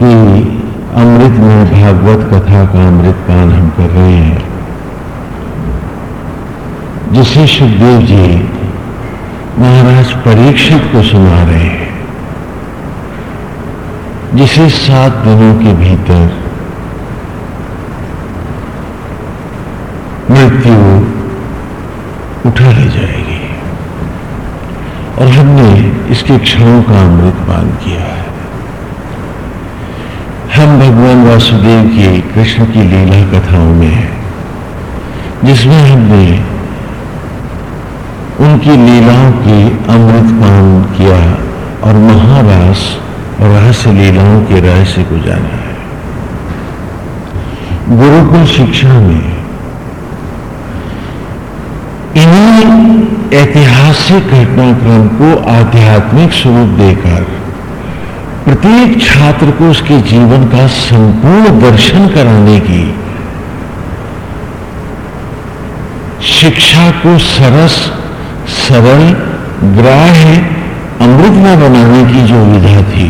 कि अमृत में भागवत कथा का अमृत पान हम कर रहे हैं। जिसे सुखदेव जी महाराज परीक्षित को सुना रहे हैं, जिसे सात दिनों के भीतर मृत्यु उठा ले जाएगी और हमने इसके क्षणों का अमृत पान किया है। हम भगवान वासुदेव की कृष्ण की लीला कथाओं में हैं, जिसमें हमने उनकी लीलाओं की अमृत पान किया और महारास और रहस्य लीलाओं के रहस्य को जाना है। गुरुकुल शिक्षा में इन्हीं ऐतिहासिक घटनाक्रम को आध्यात्मिक स्वरूप देकर प्रत्येक छात्र को उसके जीवन का संपूर्ण दर्शन कराने की, शिक्षा को सरस, सरल, ग्राह्य, अमृतमय बनाने की जो विधा थी,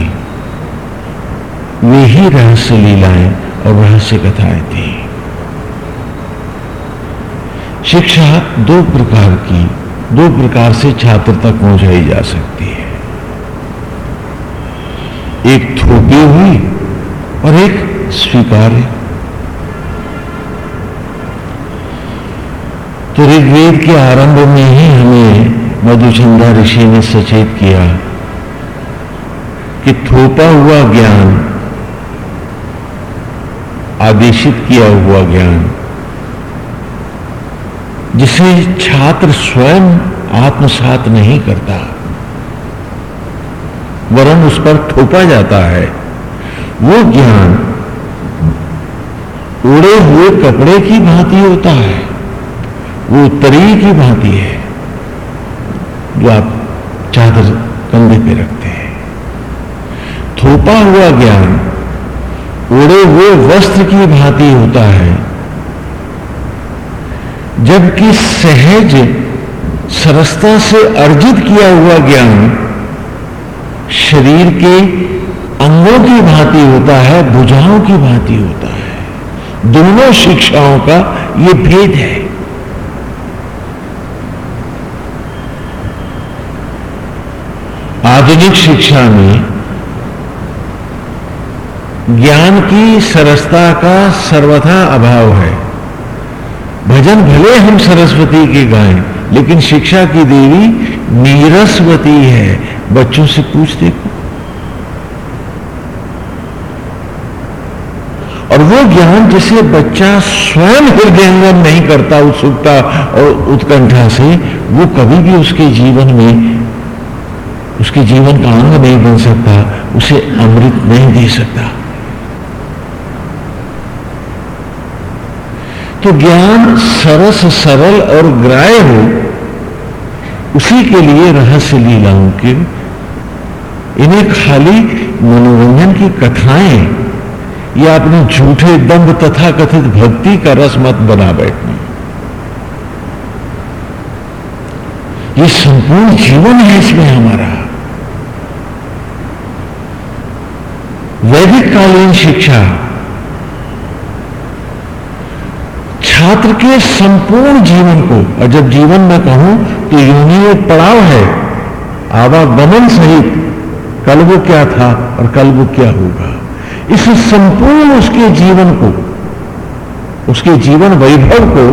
वे ही रहस्य लीलाएँ और रहस्य कथाएँ थी। शिक्षा दो प्रकार की, दो प्रकार से छात्र तक पहुंचाई जा सकती है। एक थोपी हुई और एक स्वीकार्य। तो ऋग्वेद के आरंभ में ही हमें मधुचंदा ऋषि ने सचेत किया कि थोपा हुआ ज्ञान, आदेशित किया हुआ ज्ञान, जिसे छात्र स्वयं आत्मसात नहीं करता। वरन उस पर थोपा जाता है। वो ज्ञान उड़े हुए कपड़े की भांति होता है। वो तरी की भांति है, जो आप चादर कंधे पे रखते हैं। थोपा हुआ ज्ञान उड़े हुए वस्त्र की भांति होता है, जबकि सहज सरसता से अर्जित किया हुआ ज्ञान शरीर के अंगों की भांति होता है, भुजाओं की भांति होता है। दोनों शिक्षाओं का यह भेद है। आधुनिक शिक्षा में ज्ञान की सरसता का सर्वथा अभाव है। भजन भले हम सरस्वती के गाएँ, लेकिन शिक्षा की देवी नीरसवती है बच्चों से पूछ देखो। और वो ज्ञान जिसे बच्चा स्वयं हृदयंगम नहीं करता, उत्सुकता और उत्कंठा से, वो कभी भी उसके जीवन में, उसके जीवन का अंग नहीं बन सकता, उसे अमृत नहीं दे सकता। तो ज्ञान सरस सरल और ग्राह्य हो उसी के लिए रहस्य लीलाओं के इन्हें खाली मनोरंजन की कथाएँ या अपने झूठे दम्भ तथा कथित भक्ति का रस मत बना बैठना। ये संपूर्ण जीवन है इसमें हमारा। वैदिक कालीन शिक्षा छात्र के संपूर्ण जीवन को, और जब जीवन में कहूँ तो योनि एक पड़ाव है, आवागमन सहित, कल वो क्या था और कल वो क्या होगा? इस संपूर्ण उसके जीवन को, उसके जीवन वैभव को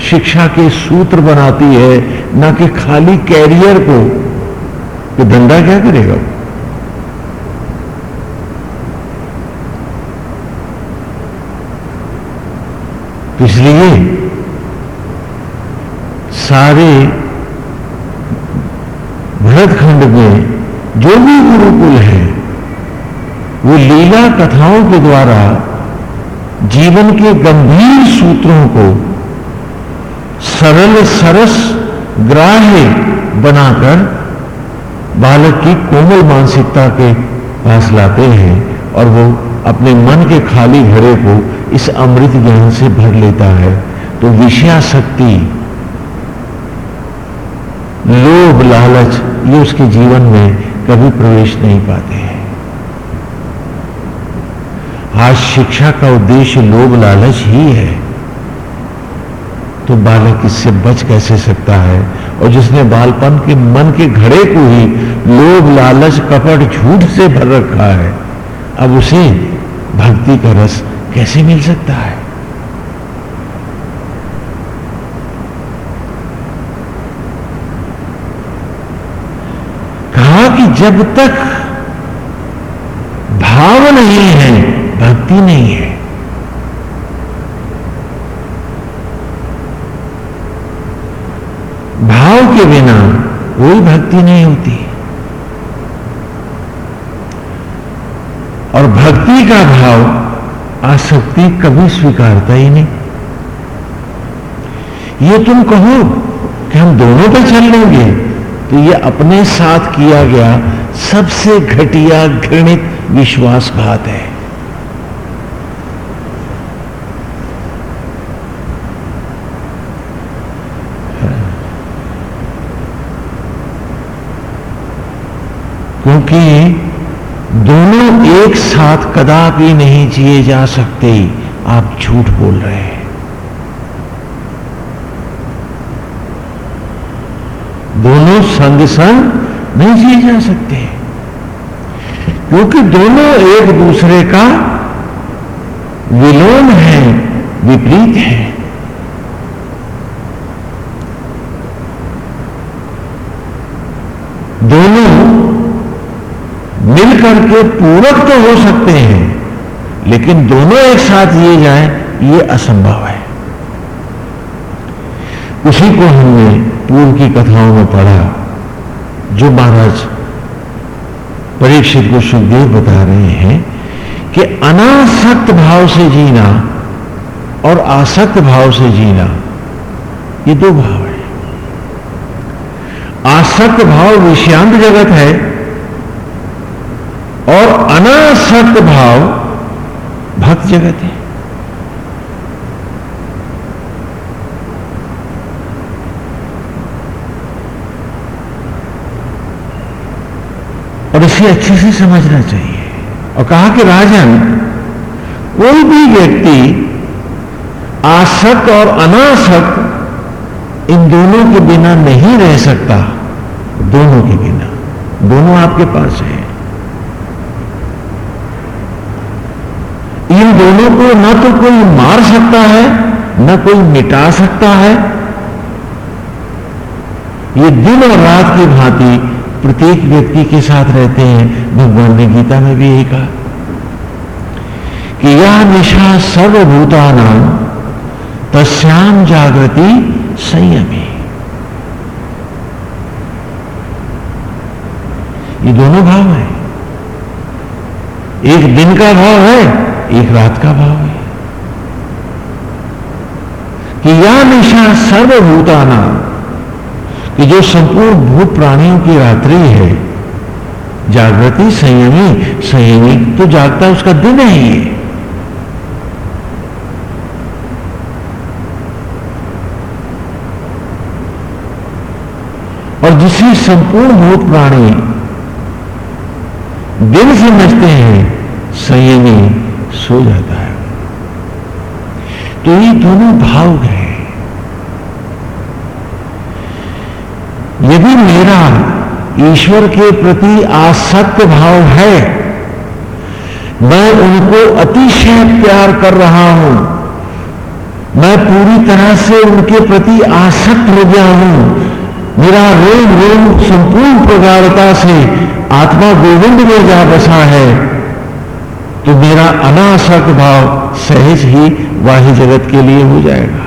शिक्षा के सूत्र बनाती है, ना कि खाली कैरियर को। कि धंधा क्या करेगा वो? इसलिए सारे भरतखंड में जो भी गुरुकुल है, वो लीला कथाओं के द्वारा जीवन के गंभीर सूत्रों को सरल सरस ग्राह्य बनाकर बालक की कोमल मानसिकता के पास लाते हैं और वो अपने मन के खाली घड़े को इस अमृत ज्ञान से भर लेता है तो विषयाशक्ति लोभ, लालच, ये उसके जीवन में कभी प्रवेश नहीं पाते हैं। आज शिक्षा का उद्देश्य लोभ, लालच ही है। तो बालक इससे बच कैसे सकता है? और जिसने बालपन के मन के घड़े को ही लोभ, लालच, कपट, झूठ से भर रखा है, अब उसे भक्ति का रस कैसे मिल सकता है? कहा कि जब तक भाव नहीं है, भक्ति नहीं है, भाव के बिना कोई भक्ति नहीं होती। और भक्ति का भाव आसक्ति कभी स्वीकारता ही नहीं। ये तुम कहो कि हम दोनों पे चल लेंगे तो ये अपने साथ किया गया सबसे घटिया घृणित विश्वासघात है। क्योंकि दोनों एक साथ कदापि नहीं जिए जा सकते, आप झूठ बोल रहे हैं। दोनों संग संग नहीं जिए जा सकते। क्योंकि दोनों एक दूसरे का विलोम है, विपरीत है दोनों मिलकर के पूरक तो हो सकते हैं, लेकिन दोनों एक साथ लिए जाए, ये असंभव है। उसी को हमने पूर्व की कथाओं में पढ़ा, जो महाराज परीक्षित को सुखदेव बता रहे हैं कि अनासक्त भाव से जीना और आसक्त भाव से जीना, ये दो भाव है। आसक्त भाव विषयांत जगत है और अनासक्त भाव भक्त जगत है। और इसे अच्छे से समझना चाहिए। और कहा कि राजन, कोई भी व्यक्ति आसक्त और अनासक्त इन दोनों के बिना नहीं रह सकता। दोनों के बिना। दोनों आपके पास है। इन दोनों को न तो कोई मार सकता है, न कोई मिटा सकता है। ये दिन और रात की भांति प्रत्येक व्यक्ति के साथ रहते हैं। भगवान ने गीता में भी यही कहा कि यह निशा सर्वभूता नाम तस्याम जागृति संयमी। ये दोनों भाव है। एक दिन का भाव है एक रात का भाव है कि यह निशा सर्वभूता नाम कि जो संपूर्ण भूत प्राणियों की रात्रि है, जागृति संयमी संयमी तो जागता उसका दिन है। ये और जिसे संपूर्ण भूत प्राणी दिन समझते हैं, संयमी सो जाता है। तो ये दोनों भाव हैं यदि मेरा ईश्वर के प्रति आसक्त भाव है, मैं उनको अतिशय प्यार कर रहा हूँ। मैं पूरी तरह से उनके प्रति आसक्त हो गया हूँ। मेरा रोम रोम संपूर्ण प्रगाढ़ता से आत्मा गोविंद में जा बसा है। तो मेरा अनासक्त भाव सहज ही वाही जगत के लिए हो जाएगा।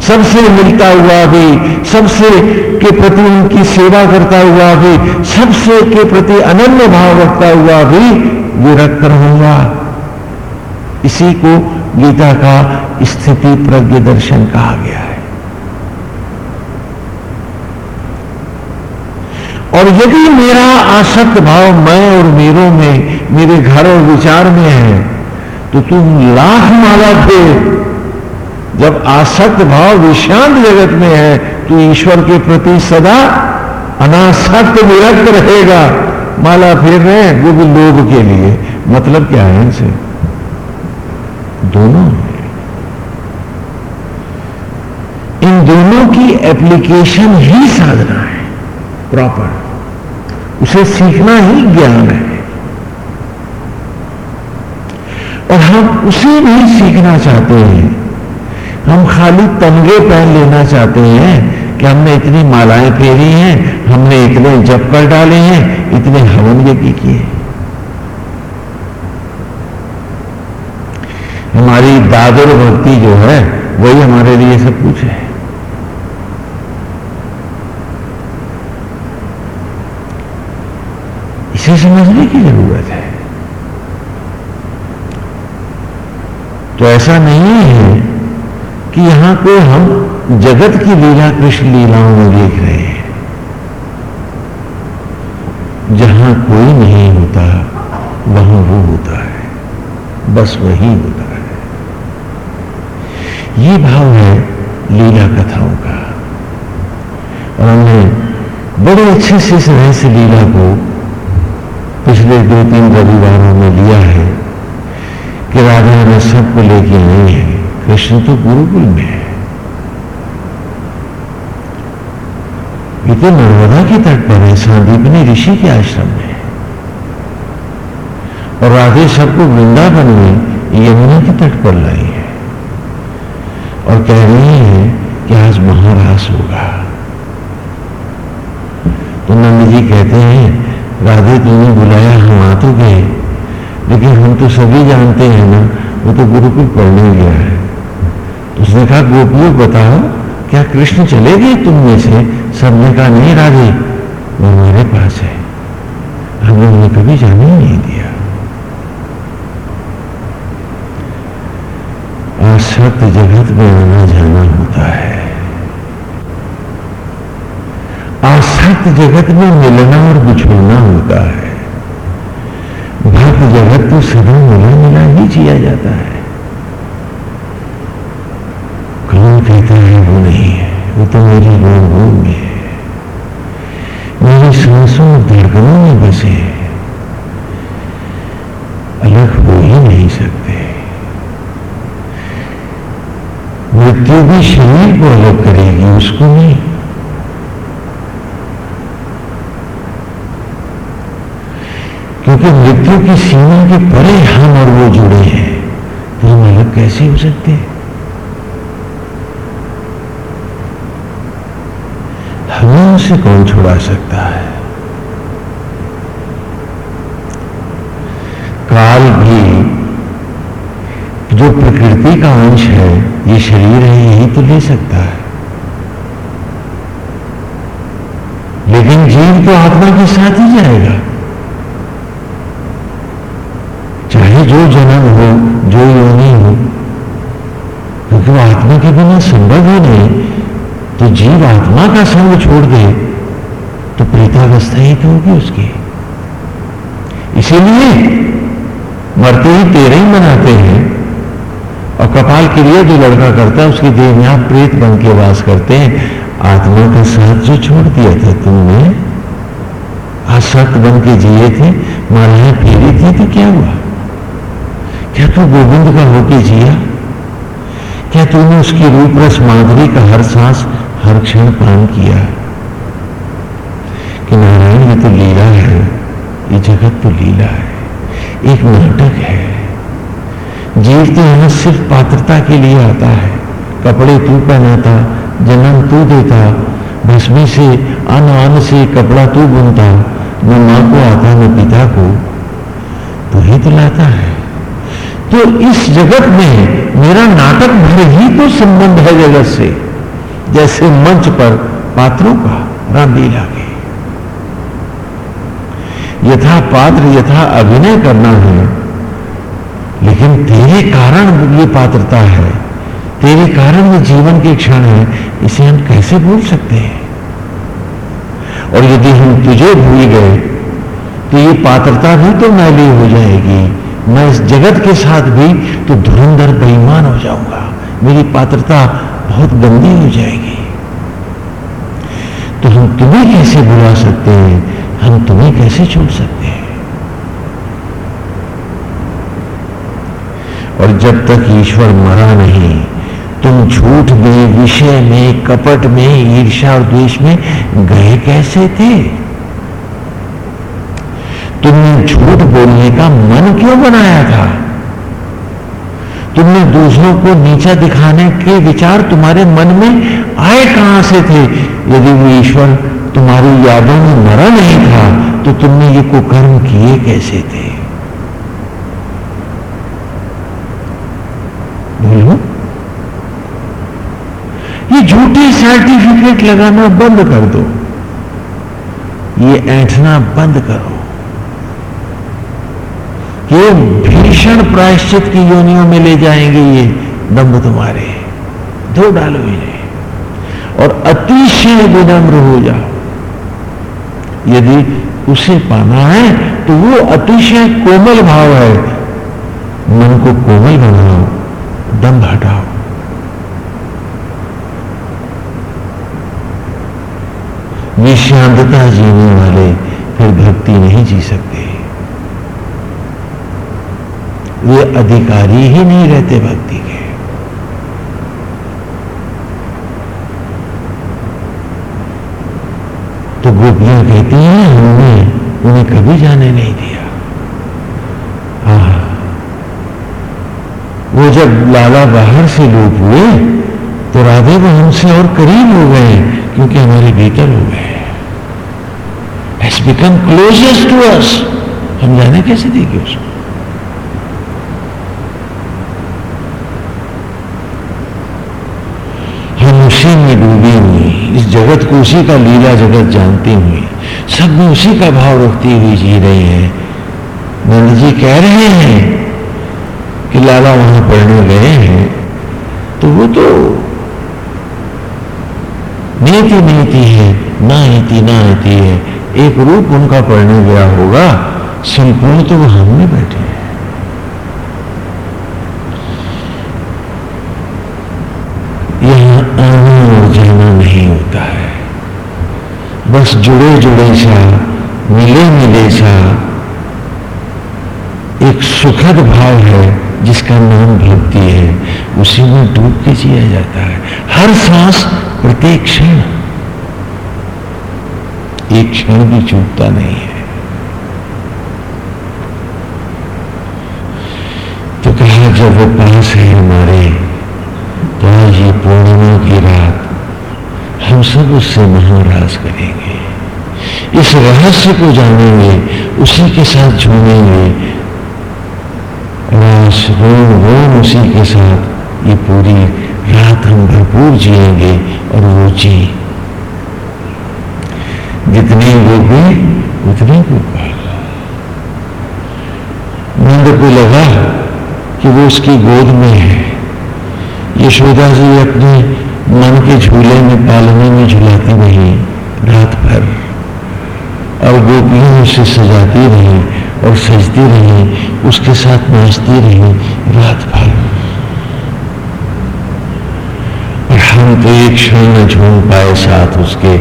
सबसे मिलता हुआ भी, सबसे के प्रति उनकी सेवा करता हुआ भी, सबसे के प्रति अनन्य भाव रखता हुआ भी विरक्त रहूँगा। इसी को गीता का स्थिति प्रज्ञ दर्शन कहा गया है। और यदि मेरा आसक्त भाव मैं और मेरों में, मेरे घर और विचार में है तो तुम लाख माला थे जब आसक्त भाव विषांत जगत में है तो ईश्वर के प्रति सदा अनासक्त विरक्त रहेगा। माला फेर रहे वो भी लोभ के लिए। मतलब क्या है इनसे? दोनों इन दोनों की एप्लीकेशन ही साधना है। प्रॉपर। उसे सीखना ही ज्ञान है। और हम उसे भी सीखना चाहते हैं। हम खाली तमगे पहन लेना चाहते हैं कि हमने इतनी मालाएँ फेरी हैं, हमने इतने जप कर डाले हैं, इतने हवन यज्ञ किए। हमारी दादर भक्ति जो है, वही हमारे लिए सब कुछ है। इसे समझने की ज़रूरत है तो ऐसा नहीं है कि यहाँ को हम जगत की लीला कृष्ण लीलाओं में देख रहे हैं, जहाँ कोई नहीं होता, वहाँ वो होता है, बस वही होता है। ये भाव है लीला कथाओं का। और हमने बड़े अच्छे से इस रहस्य लीला को पिछले दो तीन रविवारों में लिया है कि राधा ने सबको लेके आई है। कृष्ण तो गुरुकुल में है। ये तो नर्मदा के तट पर है, सांदीपनी ऋषि के आश्रम में और राधे सबको वृंदावन में यमुना के तट पर लाई है। और कह रही है कि आज महारास होगा। तो नंद जी कहते हैं राधे तुमने बुलाया, हम आ तो गए। लेकिन हम तो सभी जानते हैं ना, वो तो गुरुकुल पढ़ने गया है। तो उसने कहा, गोपियों, बताओ, क्या कृष्ण चले गए तुम में से? सबने कहा, नहीं राधे, वो हमारे पास है। हमने उन्हें कभी जाने ही नहीं दिया। आसक्त जगत में आना जाना होता है। आसक्त जगत में मिलना और बिछोड़ना होता है। भक्त जगत तो सदा मिला मिला ही जिया जाता है। कौन कहता है वो नहीं है, वो तो मेरी रोम रोम में है। मेरी सांसों और धड़कनों में बसे अलग हो ही नहीं सकते। मृत्यु भी शरीर को अलग करेगी, उसको नहीं। क्योंकि मृत्यु की सीमा के परे हम और वो जुड़े हैं हम अलग कैसे हो सकते हैं? हमें उसे कौन छुड़ा सकता है? काल भी जो प्रकृति का अंश है, ये शरीर है, यही तो ले सकता है। लेकिन जीव तो आत्मा के साथ ही जाएगा। चाहे जो जन्म हो, जो योनि हो, क्योंकि वो आत्मा के बिना संभव ही नहीं तो जीव आत्मा का संग छोड़ दे तो प्रेतावस्था ही तो होगी उसकी। इसीलिए मरते ही तेरे ही मनाते हैं, और कपाल क्रिया जो लड़का करता है, उसकी देह में आप प्रेत बन के वास करते हैं। आत्मा का साथ जो छोड़ दिया था तुमने आसक्त बन के जिए थे मालाएँ फेरी थी तो क्या हुआ? क्या तू गोविंद का होके जिया? क्या तूने उसकी रूप रस माधुरी का हर सांस, हर क्षण पान किया? कि नारायण ये तो लीला है, ये जगत तो लीला है, एक नाटक है। जीव तो यहाँ सिर्फ़ पात्रता के लिए आता है। कपड़े तू पहनाता, जन्म तू देता, भस्मी से अन अन से कपड़ा तू बुनता, न माँ को, आता, न पिता को, तू ही तो लाता है। तो इस जगत में मेरा नाटक भर ही तो संबंध है जगत से, जैसे मंच पर पात्रों का रामलीला के यथा पात्र, यथा अभिनय करना है, लेकिन तेरे कारण ये पात्रता है, तेरे कारण ये जीवन के क्षण है, इसे हम कैसे भूल सकते हैं? और यदि हम तुझे भूल गए तो ये पात्रता भी तो मैली हो जाएगी। मैं इस जगत के साथ भी तो धुरंधर बेईमान हो जाऊँगा। मेरी पात्रता बहुत गंदी हो जाएगी। तो हम तुम्हें कैसे बुला सकते हैं? हम तुम्हें कैसे छोड़ सकते हैं? और जब तक ईश्वर मरा नहीं, तुम झूठ में विषय में, कपट में ईर्षा और द्वेष में गए कैसे थे? तुमने झूठ बोलने का मन क्यों बनाया था? तुमने दूसरों को नीचा दिखाने के विचार तुम्हारे मन में आए कहाँ से थे? यदि वो ईश्वर तुम्हारी यादों में मरा नहीं था तो तुमने ये कुकर्म किए कैसे थे? बोलो ये झूठी सर्टिफिकेट लगाना बंद कर दो। ये ऐठना बंद करो। ये भीषण प्रायश्चित की योनियों में ले जाएँगे ये दम्भ तुम्हारे। धो डालो इन्हें। और अतिशय विनम्र हो जाओ। यदि उसे पाना है तो वो अतिशय कोमल भाव है। मन को कोमल बनाओ दम हटाओ। निशांतता जीने वाले फिर भक्ति नहीं जी सकते। वे अधिकारी ही नहीं रहते भक्ति के। तो गोपियाँ कहती हैं, हमने उन्हें कभी जाने नहीं दिया। आह। वो जब लाला बाहर से लोप हुए तो राधे वो हमसे और करीब हो गए, क्योंकि हमारे भीतर हो गए। बिकम क्लोजेस्ट टू अस हम जाने कैसे देंगे उसको हम उसी में डूबी हुई, इस जगत को उसी का लीला जगत जानती हुई सब में उसी का भाव रखती हुई जी रही है। नंद जी कह रहे हैं कि लाला वहाँ पढ़ने गए हैं तो वो तो नीति नीति है, ना इति ना इति है, एक रूप उनका पढ़ने गया होगा, संपूर्ण तो वो हम में बैठे हैं यहाँ आना और जाना नहीं होता है बस जुड़े जुड़े सा मिले मिले सा, एक सुखद भाव है जिसका नाम भक्ति है, उसी में डूब के जिया जाता है। हर सांस प्रत्येक क्षण। एक क्षण भी चूकता नहीं है। तो कहा, जब वो पास है हमारे तो आज ये पूर्णिमा की रात हम सब उससे महाराज करेंगे इस रहस्य को जानेंगे, उसी के साथ झूमेंगे रास रोम रोम उसी के साथ। ये पूरी रात हम भरपूर जिएँगे और वो जी। जितने गोपी उतने गोपाल नंद को लगा कि वो उसकी गोद में है। यशोदा जी अपने मन के झूले में पालने में झुलाती रही रात भर। और गोपियाँ उसे सजाती रही और सजती रही, उसके साथ नाचती रही रात भर। और हम तो एक क्षण न झूम पाए साथ उसके।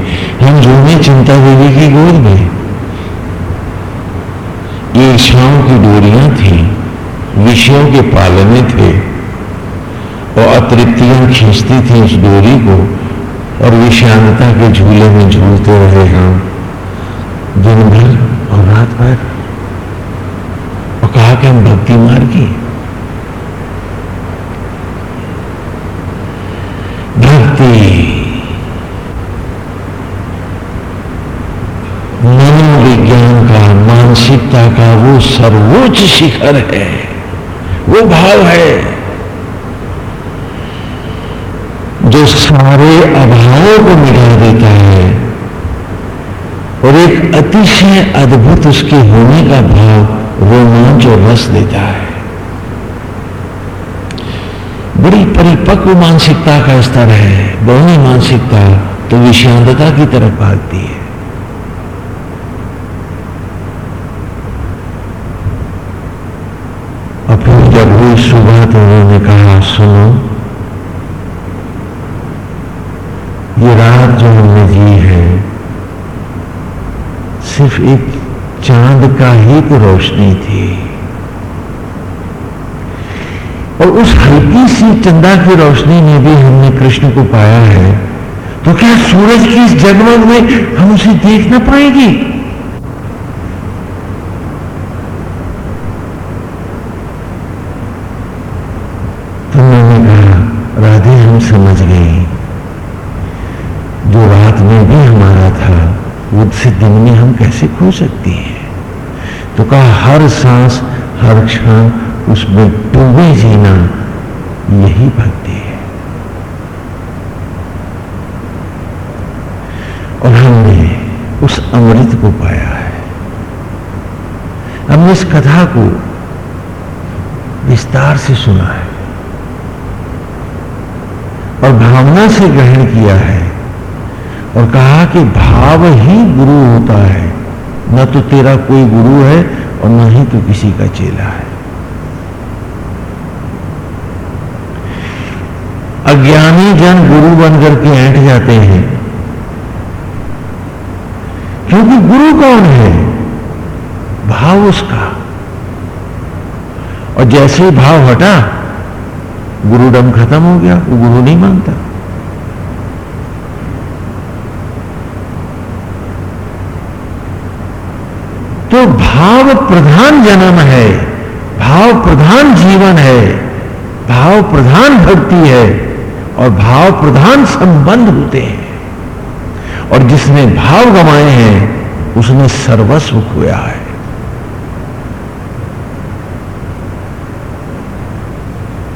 हम झूमे चिंता देवी की गोद में। ईर्षाओं की डोरियाँ थी, विषयों के पालने थे। और अतृप्तियाँ खींचती थी उस डोरी को, और विषांतता के झूले में झूलते रहे हम, दिन भर और रात भर। और कहा कि हम भक्ति मार की भक्ति। मनोविज्ञान का, मानसिकता का वो सर्वोच्च शिखर है, वो भाव है। जो सारे अभाव को मिटा देता है। और एक अतिशय अद्भुत उसके होने का भाव रोमांच और रस देता है। बड़ी परिपक्व मानसिकता का स्तर है। बहुनी मानसिकता तो विषांतता की तरफ़ भागती है। और फिर जब हुई सुबह तो उन्होंने कहा, सुनो ये रात जो हमने जी है, सिर्फ़ एक चाँद का ही तो रोशनी थी। और उस हल्की सी चंदा की रोशनी में भी हमने कृष्ण को पाया है तो क्या सूरज की इस जगमग में हम उसे देख ना पाएँगे? तो मैंने कहा, राधे, हम समझ गए। जो रात में भी हमारा था वो से दिन में हम कैसे खो सकते हैं? तो कहा, हर सांस, हर क्षण उसमें डूबे जीना यही भक्ति है। और हमने उस अमृत को पाया है। हमने इस कथा को विस्तार से सुना है। और भावना से ग्रहण किया है और कहा कि भाव ही गुरु होता है। न तो तेरा कोई गुरु है और न ही तो किसी का चेला है। अज्ञानी जन गुरु बनकर के ऐंठ जाते हैं। क्योंकि गुरु कौन है? भाव उसका। और जैसे ही भाव हटा, गुरुडम खत्म हो गया, वो गुरु नहीं मानता तो भाव प्रधान जन्म है, भाव प्रधान जीवन है, भाव प्रधान भक्ति है और भाव प्रधान संबंध होते हैं। और जिसने भाव गमाए हैं, उसने सर्वस्व खोया है।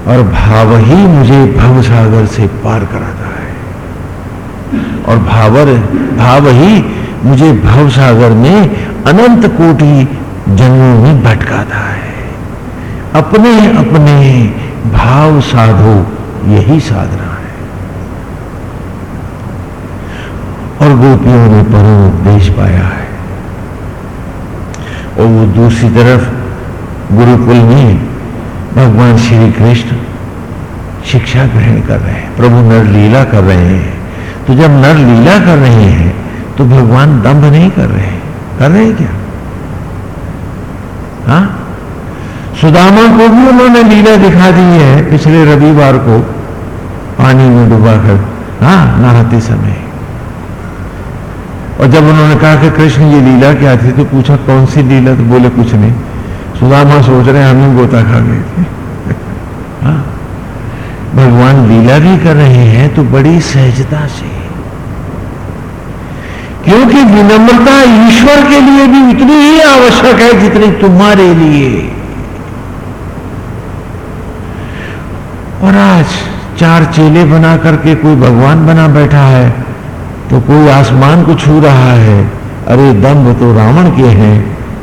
और भाव ही मुझे भव सागर से पार कराता है। और भावर, भाव ही मुझे भव सागर में अनंत कोटि जन्मों में भटकाता है। अपने अपने भाव साधो यही साधना है। और गोपियों ने परम उपदेश पाया है। और वो दूसरी तरफ़ गुरुकुल में भगवान श्री कृष्ण शिक्षा ग्रहण कर रहे हैं, प्रभु नर लीला कर रहे हैं। तो जब नर लीला कर रहे हैं तो भगवान दंभ नहीं कर रहे हैं। कर रहे हैं क्या? हा? सुदामा को भी उन्होंने लीला दिखा दी है पिछले रविवार को, पानी में डुबा कर, हा, नहाते समय। और जब उन्होंने कहा कि कृष्ण, ये लीला क्या थी? तो पूछा, कौन सी लीला? तो बोले, कुछ नहीं। सुदामा सोच रहे हम ही गोता खा गए थे। हाँ? भगवान लीला भी कर रहे हैं तो बड़ी सहजता से। क्योंकि विनम्रता ईश्वर के लिए भी उतनी ही आवश्यक है जितनी तुम्हारे लिए। और आज चार चेले बना करके कोई भगवान बना बैठा है तो कोई आसमान को छू रहा है। अरे दम्भ तो रावण के हैं,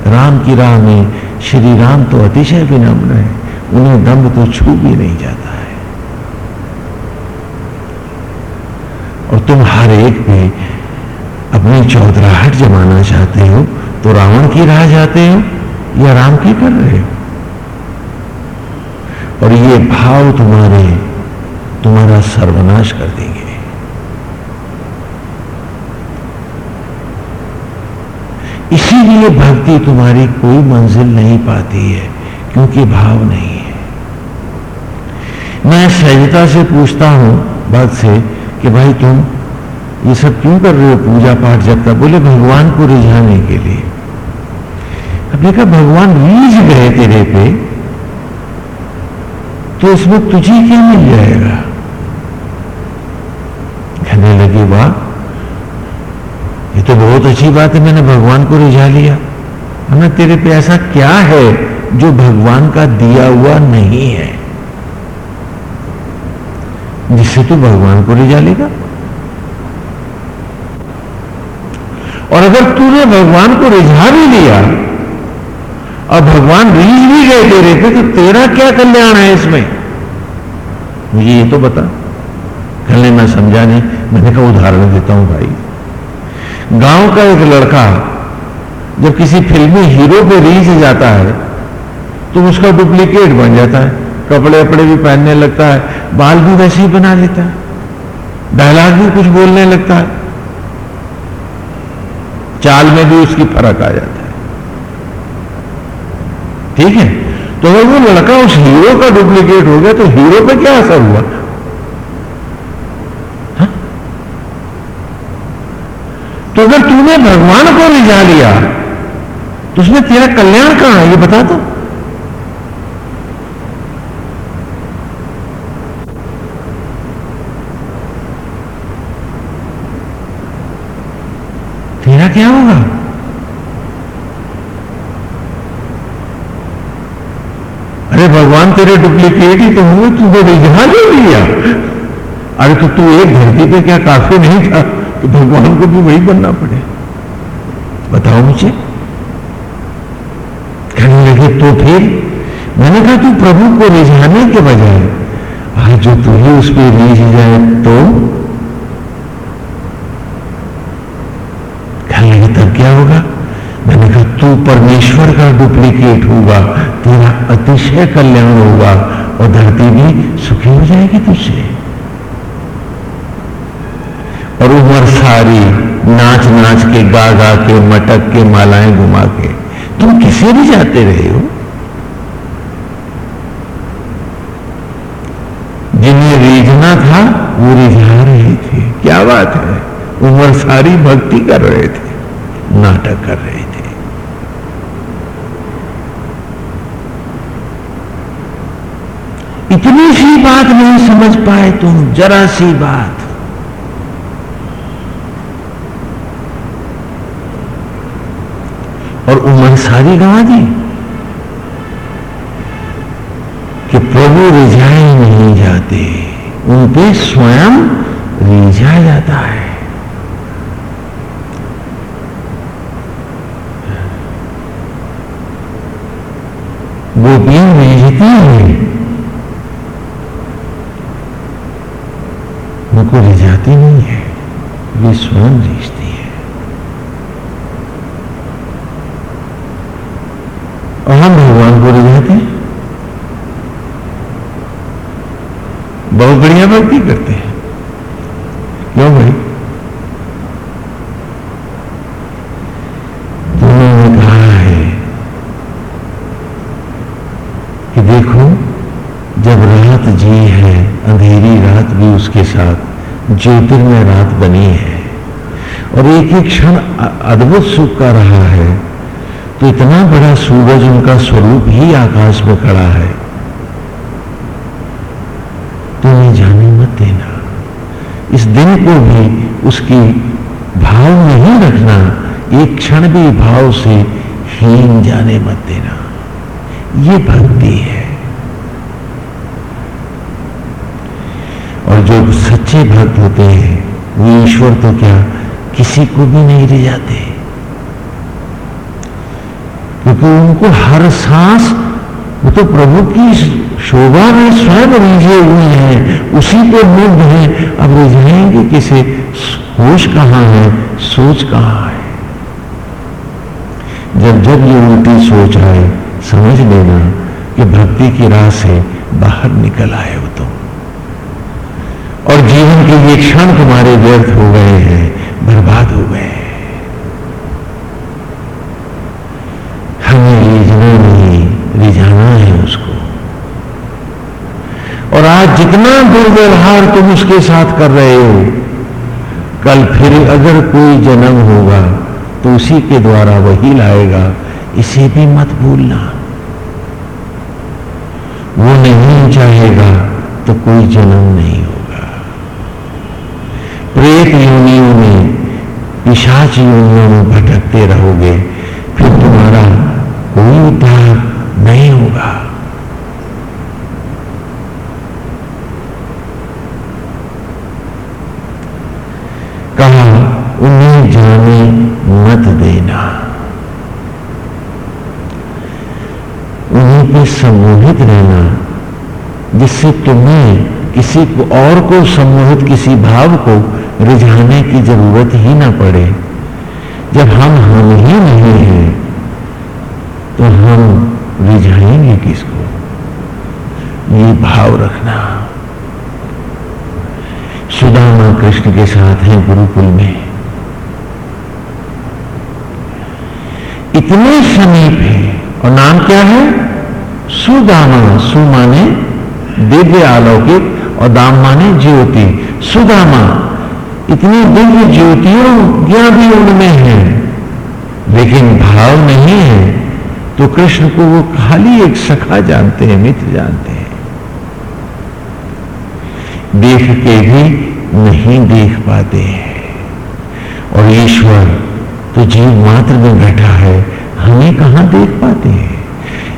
राम की राह में श्री राम तो अतिशय विनम्र है, उन्हें दम्भ तो छू भी नहीं जाता है। और तुम हर एक पे अपनी चौधराहट जमाना चाहते हो तो रावण की राह जाते हो या राम की कर रहे हो? और ये भाव तुम्हारे, तुम्हारा सर्वनाश कर देंगे। इसीलिए भक्ति तुम्हारी कोई मंजिल नहीं पाती है, क्योंकि भाव नहीं है। मैं सहजता से पूछता हूँ भक्त से कि भाई तुम ये सब क्यों कर रहे हो पूजा पाठ जब तक बोले, भगवान को रिझाने के लिए। अब देखा भगवान रीझ गए तेरे पे तो इसमें तुझे क्या मिल जाएगा? कहने लगे, वाह, ये तो बहुत अच्छी बात है, मैंने भगवान को रिझा लिया। हमें तेरे पे ऐसा क्या है, जो भगवान का दिया हुआ नहीं है? जिससे तू भगवान को रिझा लेगा? और अगर तूने भगवान को रिझा भी लिया, और भगवान रीझ भी गए तेरे पे तो तेरा क्या कल्याण है इसमें? मुझे ये तो बता। कल मैं समझा नहीं। मैंने कहा, उदाहरण देता हूँ भाई। गाँव का एक लड़का, जब किसी फिल्मी हीरो पे रीच जाता है तो उसका डुप्लीकेट बन जाता है। कपड़े वपड़े भी पहनने लगता है, बाल भी वैसे ही बना लेता है, डायलॉग भी कुछ बोलने लगता है। चाल में भी उसकी फ़र्क आ जाता है। ठीक है? तो अगर वो लड़का उस हीरो का डुप्लीकेट हो गया तो हीरो पे क्या असर हुआ? हा? तो अगर तूने भगवान को रिझा लिया तो उसमें तेरा कल्याण कहाँ है? ये बता दो तेरा क्या होगा? अरे भगवान तेरे डुप्लीकेट ही तो हुए तुझे रिझा ले लिया। अरे तो तू एक धरती पे क्या काफ़ी नहीं था? तो भगवान को भी वही बनना पड़े। बताओ मुझे। कहने लगे तो फिर? मैंने कहा, तू प्रभु को रिझाने के बजाय, आज जो तू ही उस पर रिझ जाए तो कहने लगे तब क्या होगा मैंने कहा तू परमेश्वर का डुप्लीकेट होगा तेरा अतिशय कल्याण होगा और धरती भी सुखी हो जाएगी तुझसे। और उम्र सारी नाच नाच के गा गा के, मटक के, मालाएँ घुमा के, तुम किसे भी जाते रहे हो? जिन्हें रीझना था, वो रिझा रहे थे। क्या बात है? उम्र सारी भक्ति कर रहे थे, नाटक कर रहे थे। इतनी सी बात नहीं समझ पाए तुम, जरा सी बात। और उम्र सारी गंवा दी कि प्रभु रिझाए नहीं जाते, उन पे स्वयं रिझा जाता है गोपियाँ रिझती हैं उनको रिझाती नहीं है, वे स्वयं रिझती है। और हम भगवान को रिझाते हैं। बहुत बढ़िया व्यक्ति करते हैं क्यों भाई तो उन्होंने कहा है कि देखो जब रात जी है अंधेरी रात भी उसके साथ ज्योतिर्मय रात बनी है। और एक एक क्षण अद्भुत सुख का रहा है। तो इतना बड़ा सूरज उनका स्वरूप ही आकाश में खड़ा है। तुम्हें जाने मत देना। इस दिन को भी उसकी भाव नहीं रखना। एक क्षण भी भाव से हीन जाने मत देना। ये भक्ति है। और जो सच्चे भक्त होते हैं, वो ईश्वर तो क्या किसी को भी नहीं ले जाते? क्योंकि उनको हर सांस, वो तो प्रभु की शोभा में स्वयं रिझे हुए हैं, उसी पे मुग्ध है। अब रिझाएँगे किसे? होश कहाँ है? सोच कहाँ है? जब जब ये उल्टी सोच आए, समझ लेना कि भक्ति की राह से बाहर निकल आए हो और जीवन के ये क्षण तुम्हारे व्यर्थ हो गए हैं, बर्बाद हो गए हमें रिझना नहीं रिझाना है उसको। और आज जितना दुर्व्यवहार तुम उसके साथ कर रहे हो, कल फिर अगर कोई जन्म होगा तो उसी के द्वारा वही लाएगा। इसे भी मत भूलना। वो नहीं चाहेगा तो कोई जन्म नहीं होगा। प्रेत योनियों में पिशाच योनियों में भटकते रहोगे, फिर तुम्हारा कोई उद्धार नहीं होगा। कहा, उन्हें जाने मत देना। उन्हीं पे सम्मोहित रहना, जिससे तुम्हें किसी को और को सम्मोहित किसी भाव को रिझाने की ज़रूरत ही ना पड़े। जब हम हम ही नहीं हैं तो हम रिझाएँगे किसको? ये भाव रखना। सुदामा कृष्ण के साथ हैं गुरुकुल में। इतने समीप है। और नाम क्या है? सुदामा। सु माने दिव्य अलौकिक और दाम माने ज्योति। सुदामा। इतनी दिव्य ज्योतियों भी उनमें है, लेकिन भाव नहीं है तो कृष्ण को वो खाली एक सखा जानते हैं, मित्र जानते हैं। देख के भी नहीं देख पाते हैं। और ईश्वर तो जीव मात्र में बैठा है, हमें कहाँ देख पाते हैं?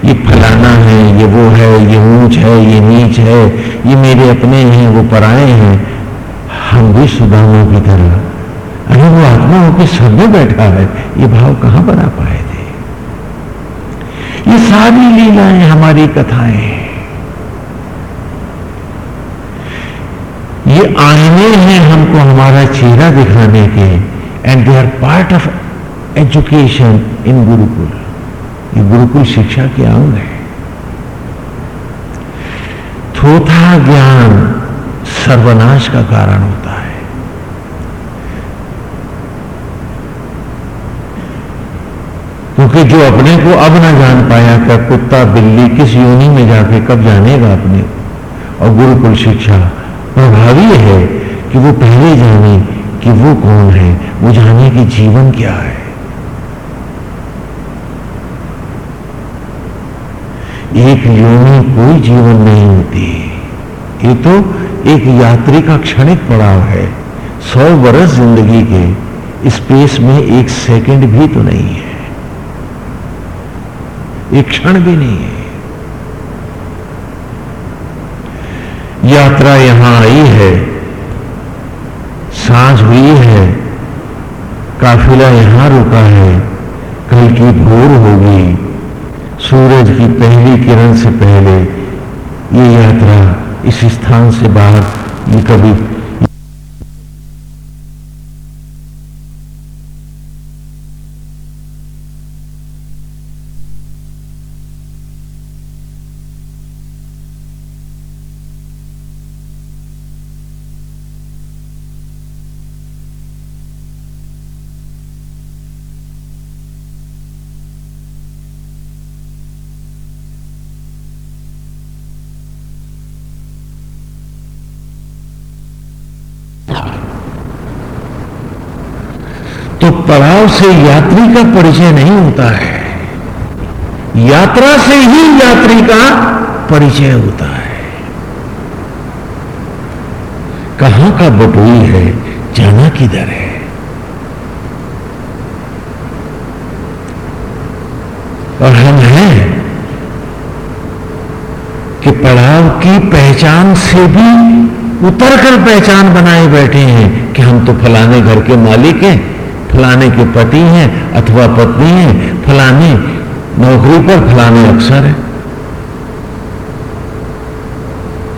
ये फलाना है, ये वो है, ये ऊंच है, ये नीच है, ये मेरे अपने हैं, वो पराए हैं हम भी सुदामा की तरह अरे वो आत्मा होकर सब में बैठा है, ये भाव कहाँ बना पाए थे? ये सारी लीलाएँ हमारी कथाएँ ये आईने हैं हमको हमारा चेहरा दिखाने के and they are part of education in gurukul ये गुरुकुल शिक्षा के अंग है। थोथा ज्ञान सर्वनाश का कारण होता है। क्योंकि जो अपने को अब ना जान पाया क्या कुत्ता बिल्ली किस योनि में जाके कब जानेगा अपने और गुरुकुल शिक्षा प्रभावी है कि वो पहले जाने कि वो कौन है, वो जाने कि जीवन क्या है। एक योनि कोई जीवन नहीं होती। ये तो एक यात्री का क्षणिक पड़ाव है। सौ वर्ष ज़िंदगी के स्पेस में एक सेकंड भी तो नहीं है। एक क्षण भी नहीं है। यात्रा यहाँ आई है। साँझ हुई है। काफिला यहाँ रुका है। कल की भोर होगी। सूरज की पहली किरण से पहले ये यात्रा इस स्थान से बाहर ये कभी तो पड़ाव से यात्री का परिचय नहीं होता है। यात्रा से ही यात्री का परिचय होता है। कहाँ का बटोई है, जाना किधर है? और हम हैं कि पड़ाव की पहचान से भी उतर कर पहचान बनाए बैठे हैं कि हम तो फलाने घर के मालिक हैं। फलाने के पति हैं अथवा पत्नी हैं, फलाने नौकरी पर, फलाने अफसर है।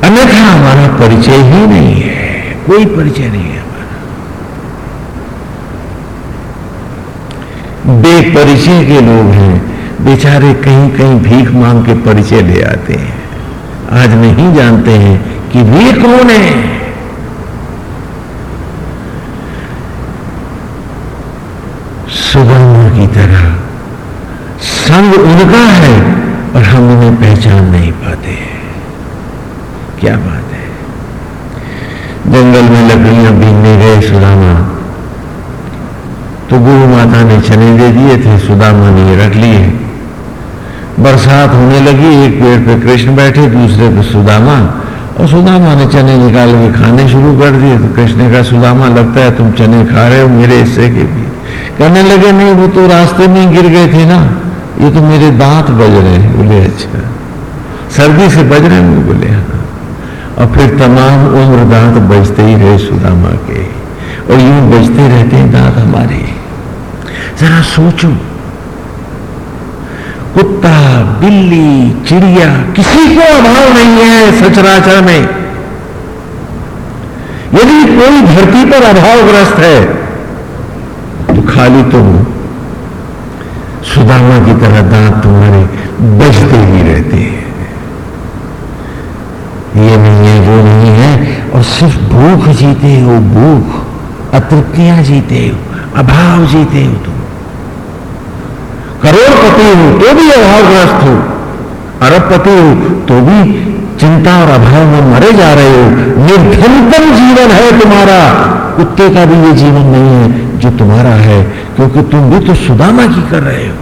अन्यथा हमारा परिचय ही नहीं है, कोई परिचय नहीं है हमारा। बेपरिचय के लोग हैं, बेचारे कहीं कहीं भीख मांग के परिचय ले आते हैं। आज नहीं जानते हैं कि वे कौन है सुगंध की तरह संग उनका है और हम उन्हें पहचान नहीं पाते क्या बात है? जंगल में लकड़ियाँ बीनने गए सुदामा। तो गुरु माता ने चने दे दिए थे, सुदामा ने रख लिए। बरसात होने लगी, एक पेड़ पे कृष्ण बैठे, दूसरे पे सुदामा। और सुदामा ने चने निकाल के खाने शुरू कर दिए। तो कृष्ण का सुदामा, लगता है तुम चने खा रहे हो, मेरे हिस्से के भी। कहने लगे, नहीं, वो तो रास्ते में गिर गए थे ना। ये तो मेरे दांत बज रहे हैं, बोले अच्छा। सर्दी से बज रहे हैं बोले हाँ। और फिर तमाम उम्र दांत बजते ही रहे सुदामा के, और यूँ बजते रहते हैं दांत हमारे। जरा सोचो, कुत्ता, बिल्ली, चिड़िया, किसी को अभाव नहीं है सचराचर में। यदि कोई धरती पर अभावग्रस्त है तो खाली तुम सुदामा की तरह दांत तुम्हारे बजते ही रहते हैं। ये नहीं है, वो नहीं है, और सिर्फ़ भूख जीते हो, भूख। अतृप्तियाँ जीते हो, अभाव जीते हो तुम। करोड़पति हो तो भी अभावग्रस्त हो। अरबपति हो तो भी चिंता और अभाव में मरे जा रहे हो। निर्धनतम जीवन है तुम्हारा। कुत्ते का भी ये जीवन नहीं है। जो तुम्हारा है, क्योंकि तुम भी तो सुदामा की कर रहे हो।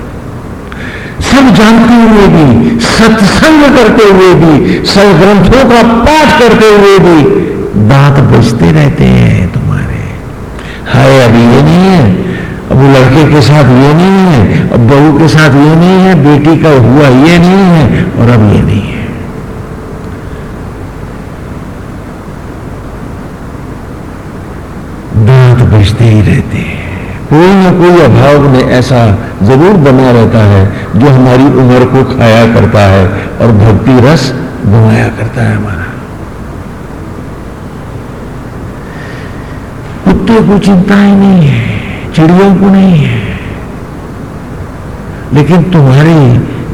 सब जानते हुए भी, सत्संग करते हुए भी सब ग्रंथों का पाठ करते हुए भी दांत बजते रहते हैं तुम्हारे। हाय, अभी ये नहीं है। अब लड़के के साथ ये नहीं है। अब बहू के साथ ये नहीं है। बेटी का हुआ ये नहीं है। और अब ये नहीं है। बजते ही रहते। हैं कोई ना कोई अभाव में ऐसा ज़रूर बना रहता है जो हमारी उम्र को खाया करता है और भक्ति रस गवाया करता है हमारा। कुत्ते को चिंता ही नहीं है, चिड़ियों को नहीं है। लेकिन तुम्हारी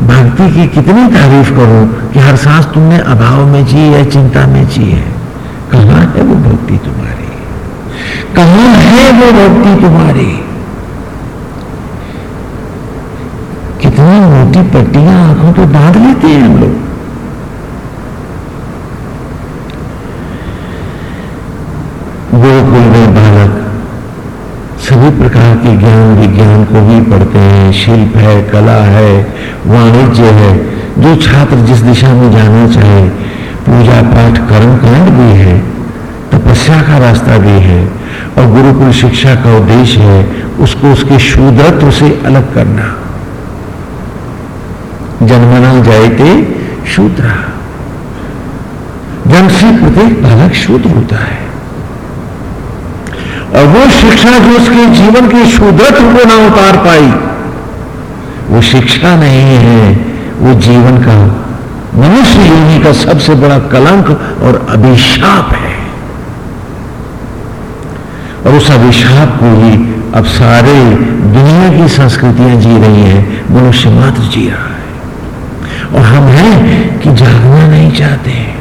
भक्ति की कितनी तारीफ़ करो कि हर सांस तुमने अभाव में जी है, चिंता में जी है। कहाँ है वो भक्ति तुम्हारी? कहाँ है वो भक्ति तुम्हारी। कितनी मोटी पट्टियाँ आँखों को बाँध लेते हैं हम लोग। गोकुल बालक सभी प्रकार के ज्ञान विज्ञान को भी पढ़ते हैं। शिल्प है, कला है, वाणिज्य है। जो छात्र जिस दिशा में जाना चाहे, पूजा पाठ, कर्म कांड भी है तपस्या का रास्ता भी है और गुरुकुल शिक्षा का उद्देश्य है उसको उसके शूद्रत्व से अलग करना। जन्मना जायते शूद्र। जन्म से प्रत्येक बालक शूद्र होता है। और वो शिक्षा जो उसके जीवन के शूद्रत्व को ना उतार पाई, वो शिक्षा नहीं है, वो जीवन का मनुष्य योनि का सबसे बड़ा कलंक और अभिशाप है। और उस अभिशाप को ही अब सारे दुनिया की संस्कृतियाँ जी रही हैं, मनुष्य मात्र जी रहा है। और हम हैं कि जागना नहीं चाहते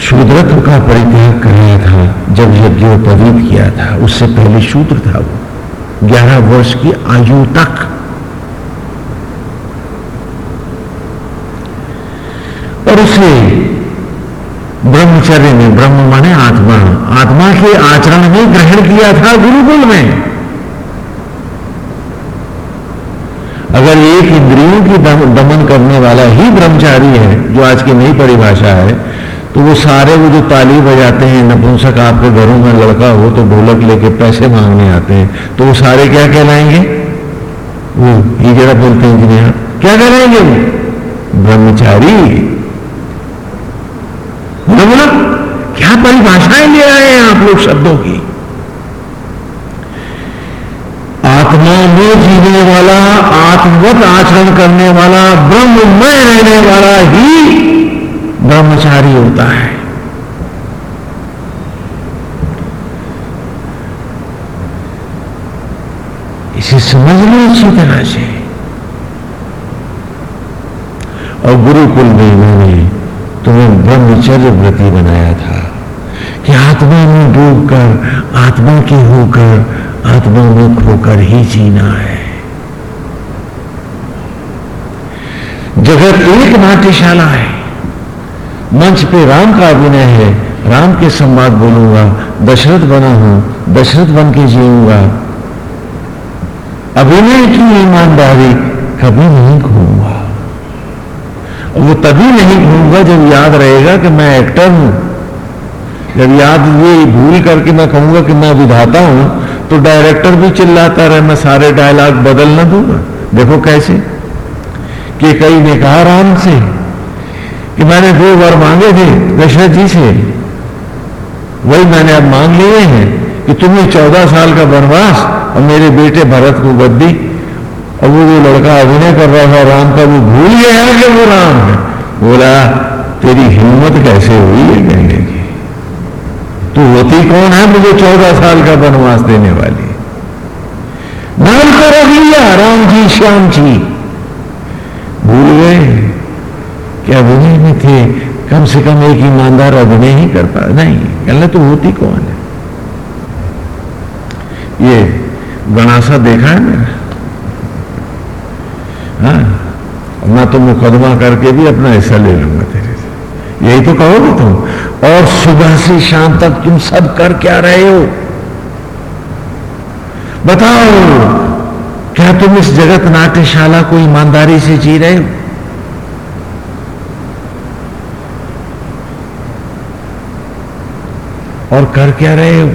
शूद्रत्व का परित्याग कराया था, जब यज्ञोपवीत किया था, उससे पहले शूद्र था वो, ग्यारह वर्ष की आयु तक। और उसे ब्रह्मचर्य में, ब्रह्म माने आत्मा। आत्मा के आचरण में ग्रहण किया था गुरुकुल में। अगर एक इंद्रियों की दमन करने वाला ही ब्रह्मचारी है, जो आज की नई परिभाषा है तो वो सारे वो जो ताली बजाते हैं, नपुंसक आपके घरों में लड़का हो तो ढोलक लेके पैसे मांगने आते हैं तो वो सारे क्या कहलाएँगे? वो ये जरा बोलते हैं कि क्या कहलाएँगे? ब्रह्मचारी बोला क्या परिभाषाएँ लोग शब्दों की। आत्मा में जीने वाला, आत्मवत आचरण करने वाला, ब्रह्ममय रहने वाला ही ब्रह्मचारी होता है। इसे समझ लो अच्छी तरह से। और गुरुकुल में इन्होंने तुम्हें ब्रह्मचर्य व्रति बनाया था। कि आत्मा में डूबकर, आत्मा के होकर आत्मोन्मुख होकर ही जीना है। जगत एक नाट्यशाला है। मंच पे राम का अभिनय है। राम के संवाद बोलूँगा, दशरथ बना हूँ, दशरथ बन के जीऊँगा। अभिनय की ईमानदारी? कभी नहीं घूमूँगा। वो तभी नहीं घूमूँगा जब याद रहेगा कि मैं एक्टर हूँ। जब याद ये भूल करके मैं कहूँगा कि मैं विधाता हूँ तो डायरेक्टर भी चिल्लाता रहे, मैं सारे डायलॉग बदल ना दूँगा। देखो कैसे? कि कई ने कहा राम से कि मैंने दो बार मांगे थे दशरथ जी से। वही मैंने अब मांग लिए हैं कि तुम्हें चौदह साल का वनवास और मेरे बेटे भरत को गद्दी और वो जो लड़का अभिनय कर रहा था राम का, वो भूल गया कि वो राम है। बोला, तेरी हिम्मत कैसे हुई? है तो होती कौन है मुझे चौदह साल का वनवास देने वाली? नाम तो रख लिया, राम जी, श्याम जी। भूल गए? क्या अभिनय में थे? कम से कम एक ईमानदार अभिनय ही कर पा नहीं, कहना तो होती कौन है? ये गणासा देखा है मेरा हाँ मैं तो मुकदमा करके भी अपना हिस्सा ले लूँगा तेरे से। यही तो कहोगे तुम और सुबह से शाम तक तुम सब कर क्या रहे हो? बताओ, क्या तुम इस जगत नाट्यशाला को ईमानदारी से जी रहे हो? और कर क्या रहे हो?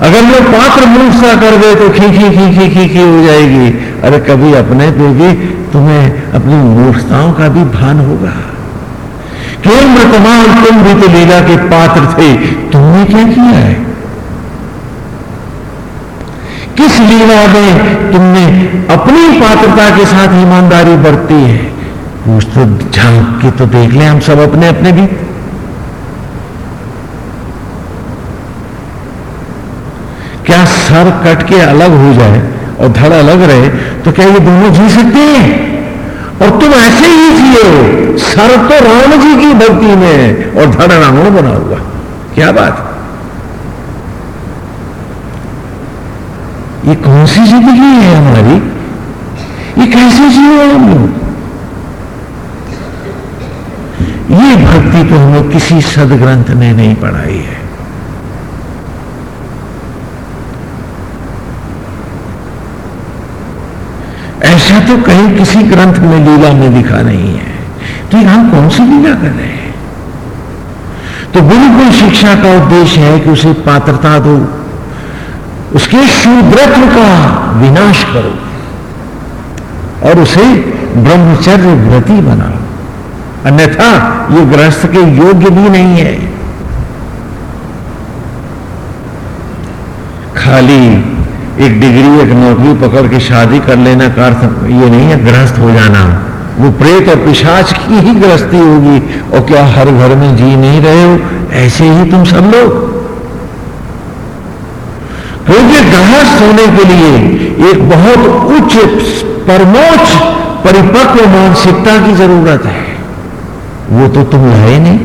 अगर लोग पात्र मूर्खता कर दे तो खी खी खी खी खी खी हो जाएगी। अरे कभी अपने पे भी तुम्हें अपनी मूर्खताओं का भी भान होगा। क्यों वर्तमान तुम भी तो लीला के पात्र थे, तुमने क्या किया है? किस लीला में तुमने अपनी पात्रता के साथ ईमानदारी बरती है? कुछ तो झाँक के तो देख ले हम सब अपने अपने भी। क्या सर कट के अलग हो जाए और धड़ अलग रहे तो क्या ये दोनों जी सकते हैं? और तुम ऐसे ही जिए सर तो राम जी की भक्ति में और धड़ रावण बना हुआ। क्या बात? ये कौन सी ज़िंदगी है हमारी? ये कैसे जिए हम लोग? ये भक्ति तो हमें किसी सदग्रंथ ने नहीं पढ़ाई है। ऐसा तो कहीं किसी ग्रंथ में लीला में लिखा नहीं है। तो यहाँ कौन सी लीला कर रहे हैं? तो बिल्कुल शिक्षा का उद्देश्य है कि उसे पात्रता दो। उसके शूद्रत्व का विनाश करो और उसे ब्रह्मचर्य व्रति बनाओ। अन्यथा ये गृहस्थ के योग्य भी नहीं है। खाली एक डिग्री, एक नौकरी पकड़ के शादी कर लेना का अर्थ ये नहीं है, ग्रस्त हो जाना। वो प्रेत और पिशाच की ही ग्रस्ती होगी। और क्या हर घर में जी नहीं रहे हो? ऐसे ही तुम सब लोग। क्योंकि गृहस्थ होने के लिए एक बहुत उच्च परमोच्च, परिपक्व मानसिकता की ज़रूरत है। वो तो तुम लाए नहीं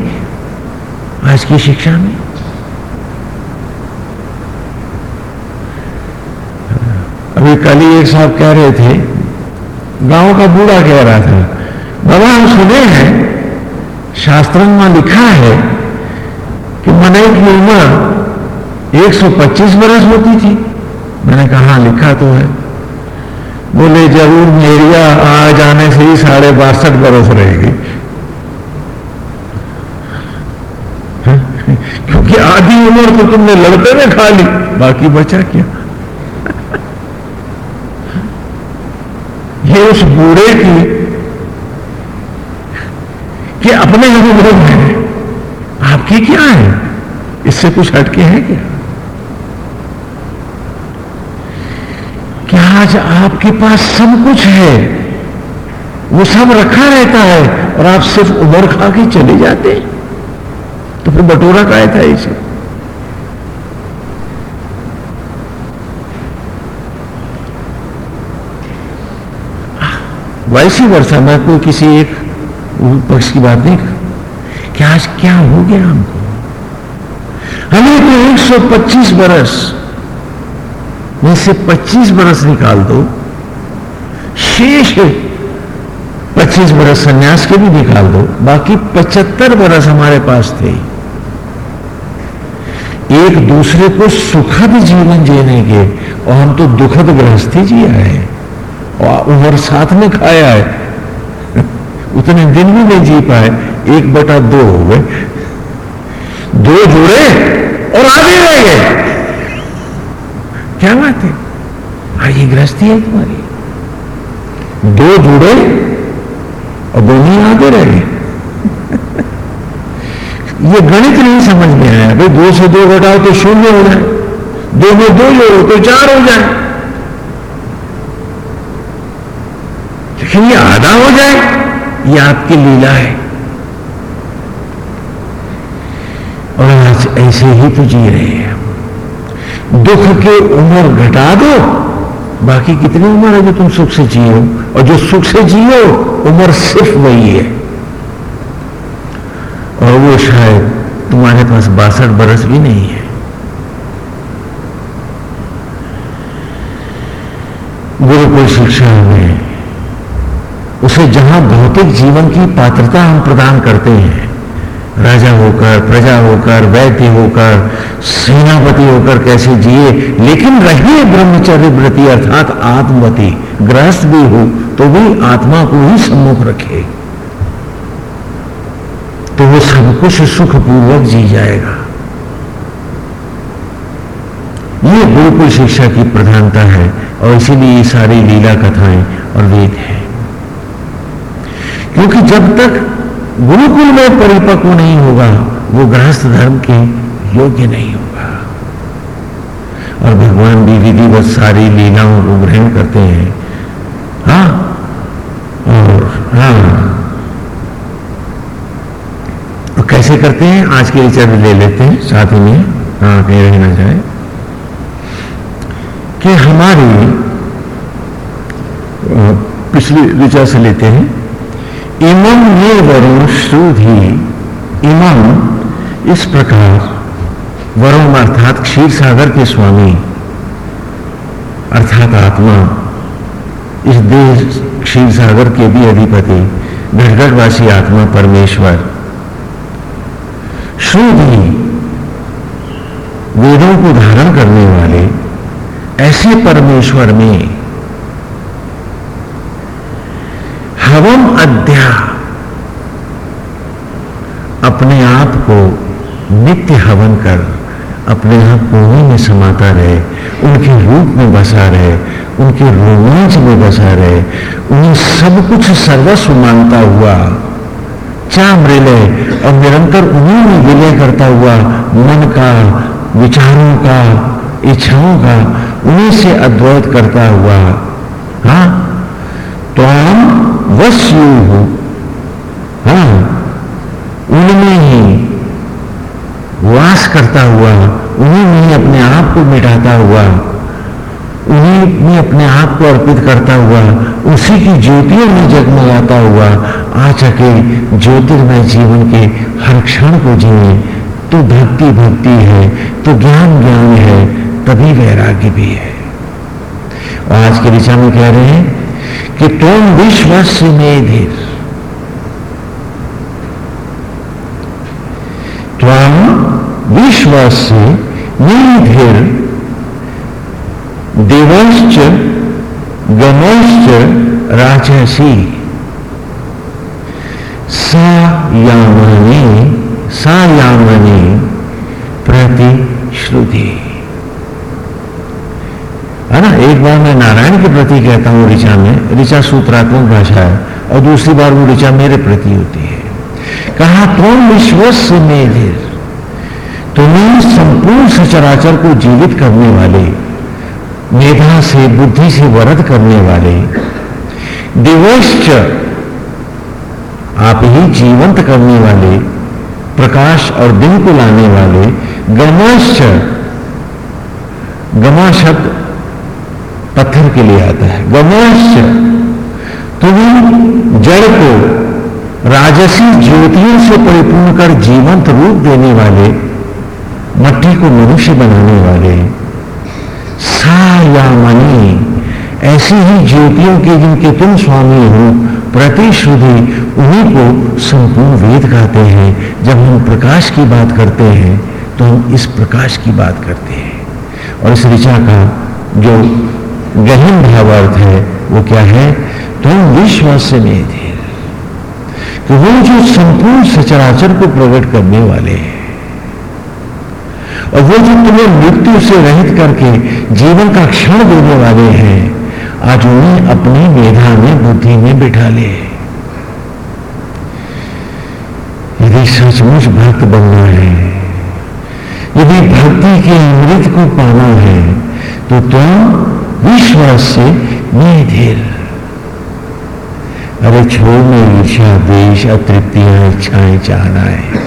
आज की शिक्षा में। अभी कल ही एक साहब कह रहे थे गाँव का बूढ़ा कह रहा था बाबा हम सुने हैं शास्त्र में लिखा है कि मने की उम्र 125 बरस होती थी। मैंने कहा हाँ, लिखा तो है। बोले ज़रूर मेरिया आ जाने से ही साढ़े बासठ बरस रहेगी। क्योंकि आधी उम्र तो तुमने लड़ते में खा ली बाकी बचा क्या? ये उस बूढ़े की कि अपने अनुभव है। आपकी क्या है? इससे कुछ हटके है क्या? क्या आज आपके पास सब कुछ है? वो सब रखा रहता है और आप सिर्फ़ उम्र खा के चले जाते तो फिर बटोरा का था इसे वैसी वर्षा, मैं कोई किसी एक पक्ष की बात नहीं कि आज क्या हो गया हमको? हमें तो 125 बरस, में से 25 बरस निकाल दो। शेष 25 बरस सन्यास के भी निकाल दो। बाकी 75 बरस हमारे पास थे। एक दूसरे को सुखद जीवन जीने के, और हम तो दुखद गृहस्थी जिया है। और उम्र साथ में खाया है। उतने दिन भी नहीं जी पाए। एक बटा दो हो गए। दो जुड़े और आगे रह गए। क्या बात है? हाँ ये गृहस्थी है तुम्हारी। दो जुड़े और दोनों आगे रह गए। ये गणित नहीं समझ में आया। भाई, दो से दो घटाओ तो शून्य हो जाए। दो में दो जोड़ो तो चार हो जाए। आधा हो जाए, ये आपकी लीला है। और आज ऐसे ही तो जी रहे हैं। दुख की उम्र घटा दो, बाकी कितनी उम्र है जो तुम सुख से जियो और जो सुख से जियो उम्र सिर्फ़ वही है। और वो शायद तुम्हारे पास बासठ बरस भी नहीं है। गुरुकुल शिक्षा में उसे जहाँ भौतिक जीवन की पात्रता हम प्रदान करते हैं, राजा होकर, प्रजा होकर, वैद्य होकर, सेनापति होकर कैसे जिए, लेकिन रहिए ब्रह्मचर्य व्रति, अर्थात आत्मवती, ग्रस्त भी हो तो भी आत्मा को ही सम्मुख रखे। तो वो सब कुछ सुखपूर्वक जी जाएगा। ये गुरुकुल शिक्षा की प्रधानता है, और इसीलिए ये सारी लीला कथाएँ और वेद है। क्योंकि जब तक गुरुकुल में परिपक्व नहीं होगा, वो गृहस्थ धर्म के योग्य नहीं होगा। और भगवान भी विधिवत सारी लीलाओं को ग्रहण करते हैं। हा, और हा। और कैसे करते हैं? आज के विचार ले लेते हैं, साथ ही में। हाँ कहीं रहना चाहे कि हमारी पिछली ऋचा से लेते हैं। इमम ये वरुण श्रुधि इमम इस प्रकार, वरुण अर्थात क्षीर सागर के स्वामी, अर्थात आत्मा, इस देश क्षीर सागर के भी अधिपति, घटघटवासी आत्मा परमेश्वर। श्रुधि वेदों को धारण करने वाले, ऐसे परमेश्वर में अध्या अपने आप को नित्य हवन कर, अपने आप को में समाता रहे, उनके रूप में बसा रहे, उनके रोमांच में बसा रहे, उन्हें सब कुछ सर्वस्व मानता हुआ चामृलय और निरंतर उन्हीं में विलय करता हुआ मन का, विचारों का, इच्छाओं का उन्हीं से अद्वैत करता हुआ हाँ तो हम वश्यू हो। हाँ उनमें ही वास करता हुआ, उन्हीं में अपने आप को मिटाता हुआ, उन्हीं में अपने आप को अर्पित करता हुआ, उसी की ज्योतियों में जगमगाता हुआ आ सके ज्योतिर्मय जीवन के हर क्षण को जिए। तो भक्ति भक्ति है तो ज्ञान ज्ञान है, तभी वैराग्य भी है। और आज के दिशा में कह रहे हैं कि तुम विश्वस मेधिर त्वम विश्वस मेधिर देवश्च गमश्च राजसी। सा यामने प्रतिश्रुति। है ना? एक बार मैं नारायण के प्रति कहता हूँ ऋचा में, ऋचा सूत्रात्मक भाषा है? और दूसरी बार वो ऋचा मेरे प्रति होती है। कहा, तुम विश्वस मेधिर, तुम्हें संपूर्ण सचराचर को जीवित करने वाले, मेधा से, बुद्धि से वरद करने वाले, दिवश्च आप ही जीवंत करने वाले, प्रकाश और दिन को लाने वाले, गमश्च गमा शब्द पत्थर के लिए आता है। गमोश तुम जड़ को राजसी ज्योतियों से परिपूर्ण कर जीवंत रूप देने वाले, मट्टी को मनुष्य बनाने वाले। सा मनी ऐसी ही ज्योतियों के जिनके तुम स्वामी हो प्रतिश्रुति उन्हीं को संपूर्ण वेद कहते हैं। जब हम प्रकाश की बात करते हैं तो हम इस प्रकाश की बात करते हैं। और इस ऋचा का जो गहन भावार्थ है, वो क्या है? तुम विश्वास से नहीं थे। तो वो जो संपूर्ण सचराचर को प्रकट करने वाले हैं, और वो जो तुम्हें मृत्यु से रहित करके जीवन का क्षण देने वाले हैं, आज उन्हें अपनी मेधा में, बुद्धि में बिठा ले। यदि सचमुच भक्त बनना है, यदि भक्ति के अमृत को पाना है तो तुम विश्वास से निधीर अरे छोड़ में ईर्षा देश अतृप्तियाँ, इच्छाएँ चाहना है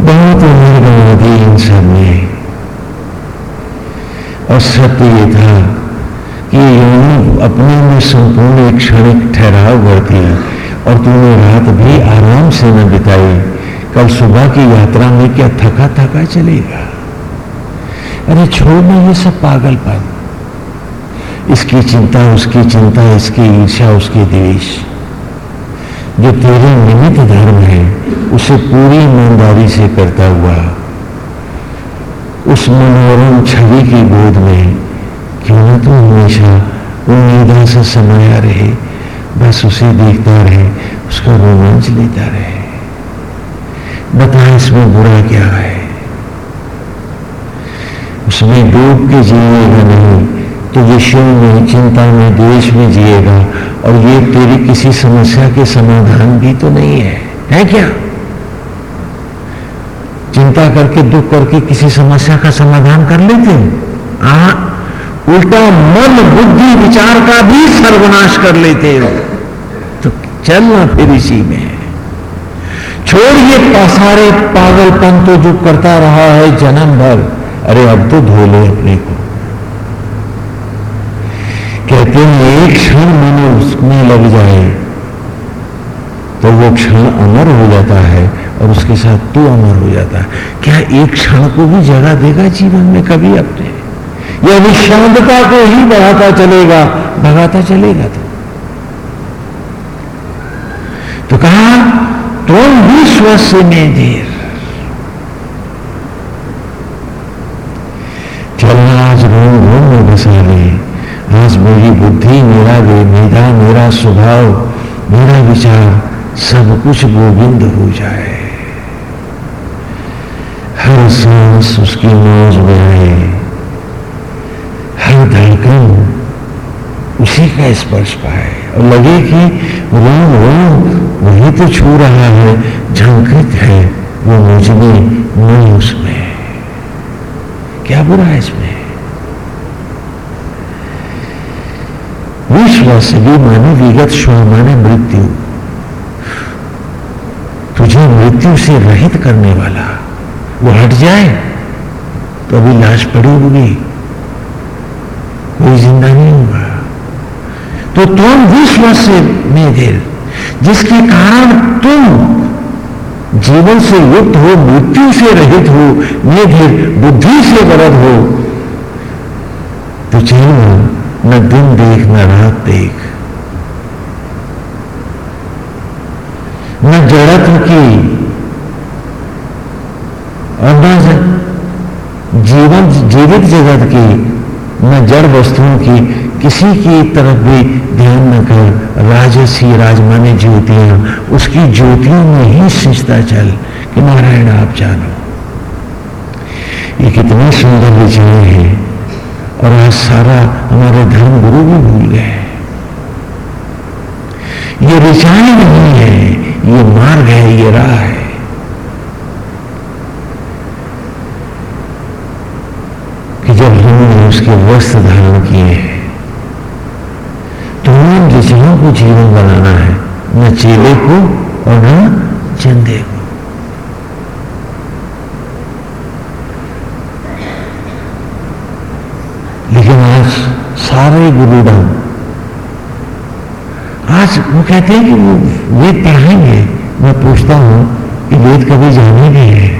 बहुत उम्र बना दी इन सबने। और सत्य ये था कि अपने में संपूर्ण एक क्षणिक ठहराव भरती और तूने रात भी आराम से न बिताई। कल सुबह की यात्रा में क्या थका थका चलेगा? अरे छोड़ना ये सब पागलपन। इसकी चिंता, उसकी चिंता, इसकी ईर्षा उसकी द्वेष। जो तेरे निमित्त धर्म है, उसे पूरी ईमानदारी से करता हुआ, उस मनोरम छवि की गोद में क्यों ना तू हमेशा उम्मीदा से समाया रहे, बस उसे देखता रहे, उसका रोमांच लेता रहे। बता इसमें बुरा क्या है? उसमें डूब के जीने जिएगा नहीं तो विषयों में, चिंता में देश में जिएगा। और ये तेरी किसी समस्या के समाधान भी तो नहीं है। है क्या? चिंता करके, दुख करके किसी समस्या का समाधान कर लेते हैं? आ उल्टा मन, बुद्धि, विचार का भी सर्वनाश कर लेते हो। तो चलना फिर इसी में छोड़िए सारे पागलपन तो जो करता रहा है जन्म भर। अरे अब तो धो ले अपने को। हैं एक क्षण मन उसमें लग जाए तो वो क्षण अमर हो जाता है और उसके साथ तू अमर हो जाता है। क्या एक क्षण को भी जगह देगा जीवन में कभी अपने? या विश्रांतता को ही बढ़ाता चलेगा? भगाता चलेगा तो? तो कहा, तुम विश्व से में देर। चलना आज रोम रोम में बसा ले। आज मेरी बुद्धि, मेरा मेधा मेरा स्वभाव, मेरा विचार सब कुछ गोविंद हो जाए। हर सांस उसकी मौज में आए। हर धड़कन उसी का स्पर्श पाए। और लगे कि रोम रोम, वही तो छू रहा है, झंकृत है वो मुझमें नहीं उसमें क्या बुरा है इसमें? विश्वास भी माने विगत स्व माने मृत्यु। तुझे मृत्यु से रहित करने वाला, वो हट जाए तो अभी लाश पड़ी होगी। कोई ज़िंदा नहीं होगा। तो तुम विश्वास से मेघेर जिसके कारण तुम जीवन से युक्त हो, मृत्यु से रहित हो मेघेर बुद्धि से वरद हो तो चलो न दिन देख न रात देख। न जड़त्व की और न जीवन, जीवित जगत की न जड़ वस्तुओं की, किसी की तरफ़ भी ध्यान न कर। राजसी राजमानी ज्योतियाँ, उसकी ज्योतियों में ही सिंचता चल कि नारायण आप जानो। ये कितने सुंदर विचार हैं। और आज सारा हमारे धर्म गुरु भी भूल गए ये ऋचाएँ नहीं है, ये मार्ग है, ये राह है। कि जब हमने उसके वस्त्र धारण किए हैं तो उन ऋचाओं को जीवन बनाना है, न चेले को और न चंदे को लेकिन आज सारे गुरुधाम आज वो कहते हैं कि वो वेद पढ़ाएँगे। मैं पूछता हूँ कि वेद कभी जाने भी है।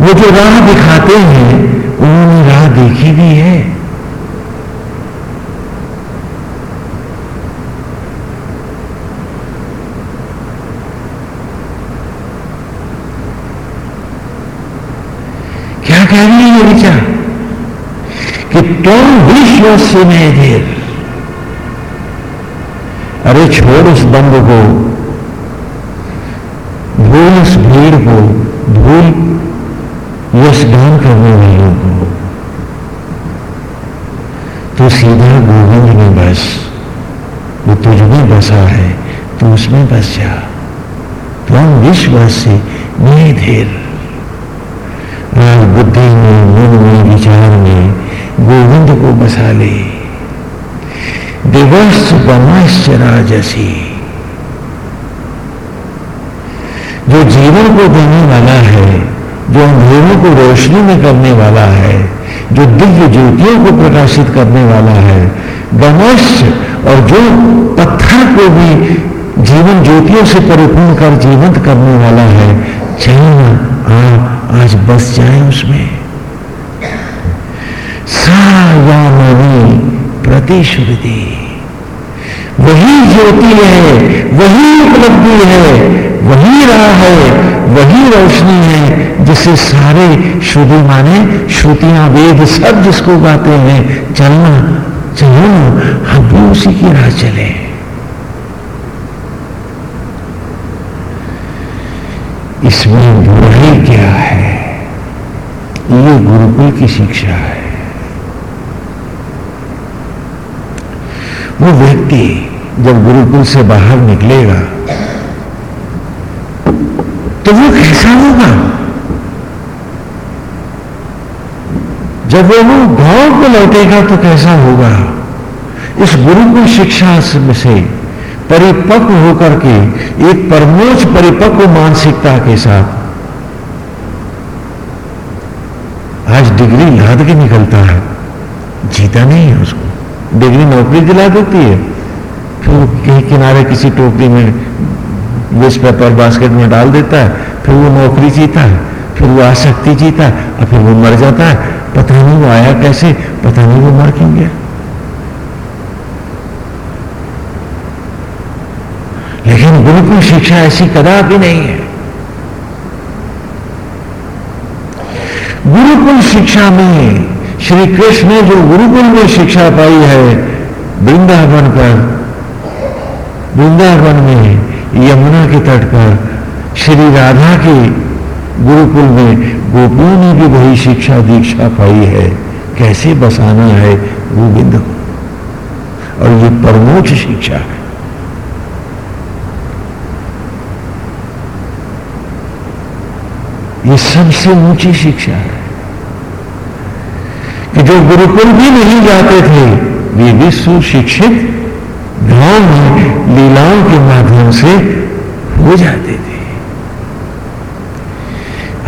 वो जो राह दिखाते हैं, उन्होंने राह देखी भी है क्या कह रही है ये विचार कि तुम विश्व से में अरे छोड़ उस बंद को। भूल उस भीड़ को। भूल यशगान करने वालों को। तो सीधा गोविंद में बस। वो तुझ में बसा है। तो उसमें बस जा। तुम विश्व से धीर बुद्धि में, मन में, विचार में गोविंद को बसा ले दिवस बमाश्च राजसी। जो जीवन को देने वाला है, जो अंधेरों को रोशनी में करने वाला है, जो दिव्य ज्योतियों को प्रकाशित करने वाला है गमश और जो पत्थर को भी जीवन ज्योतियों से परिपूर्ण कर जीवंत करने वाला है चाहे आप आज बस जाए उसमें। सायामी प्रतिश्रुति वही ज्योति है, वही उपलब्धि है, वही राह है, वही रोशनी है, जिसे सारे श्रुति माने, श्रुतियाँ वेद सब जिसको गाते हैं, चलना चलो हम भी उसी की राह चले। इसमें बुराई क्या है? ये गुरुकुल की शिक्षा है। वो व्यक्ति जब गुरुकुल से बाहर निकलेगा तो वो कैसा होगा? जब वो गाँव को लौटेगा तो कैसा होगा? इस गुरुकुल शिक्षा से परिपक्व होकर के, एक परमोच परिपक्व मानसिकता के साथ, आज डिग्री लाद के निकलता है, जीता नहीं है उसको। डिग्री नौकरी दिला देती है। फिर कहीं किनारे किसी टोकरी में वेस्ट पेपर बास्केट में डाल देता है, फिर वो नौकरी जीता है, फिर वो आसक्ति जीता है, और फिर वो मर जाता है। पता नहीं वो आया कैसे, पता नहीं वो मर क्यों गया। लेकिन गुरुकुल शिक्षा ऐसी कदापि नहीं है। गुरुकुल शिक्षा में श्री कृष्ण ने जो गुरुकुल में शिक्षा पाई है, वृंदावन पर, वृंदावन में यमुना के तट पर, श्री राधा के गुरुकुल में गोपियों ने भी वही शिक्षा दीक्षा पाई है। कैसे बसाना है गोविंद को? और ये परमोच्च शिक्षा है। ये सबसे ऊँची शिक्षा है। कि जो गुरुकुल भी नहीं जाते थे, वे भी सुशिक्षित गाँव में लीलाओं के माध्यम से हो जाते थे।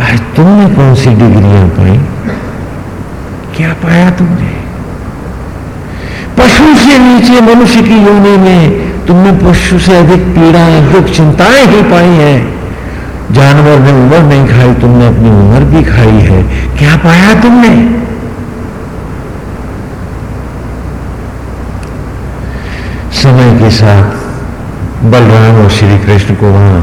आज तुमने कौन सी डिग्रियाँ पाई? क्या पाया तुमने? पशु से नीचे मनुष्य की योनि में तुमने पशु से अधिक पीड़ाएँ दुख, चिंताएँ ही पाई हैं। जानवर ने उम्र नहीं खाई, तुमने अपनी उम्र भी खाई है। क्या पाया तुमने? समय के साथ बलराम और श्री कृष्ण को वहाँ,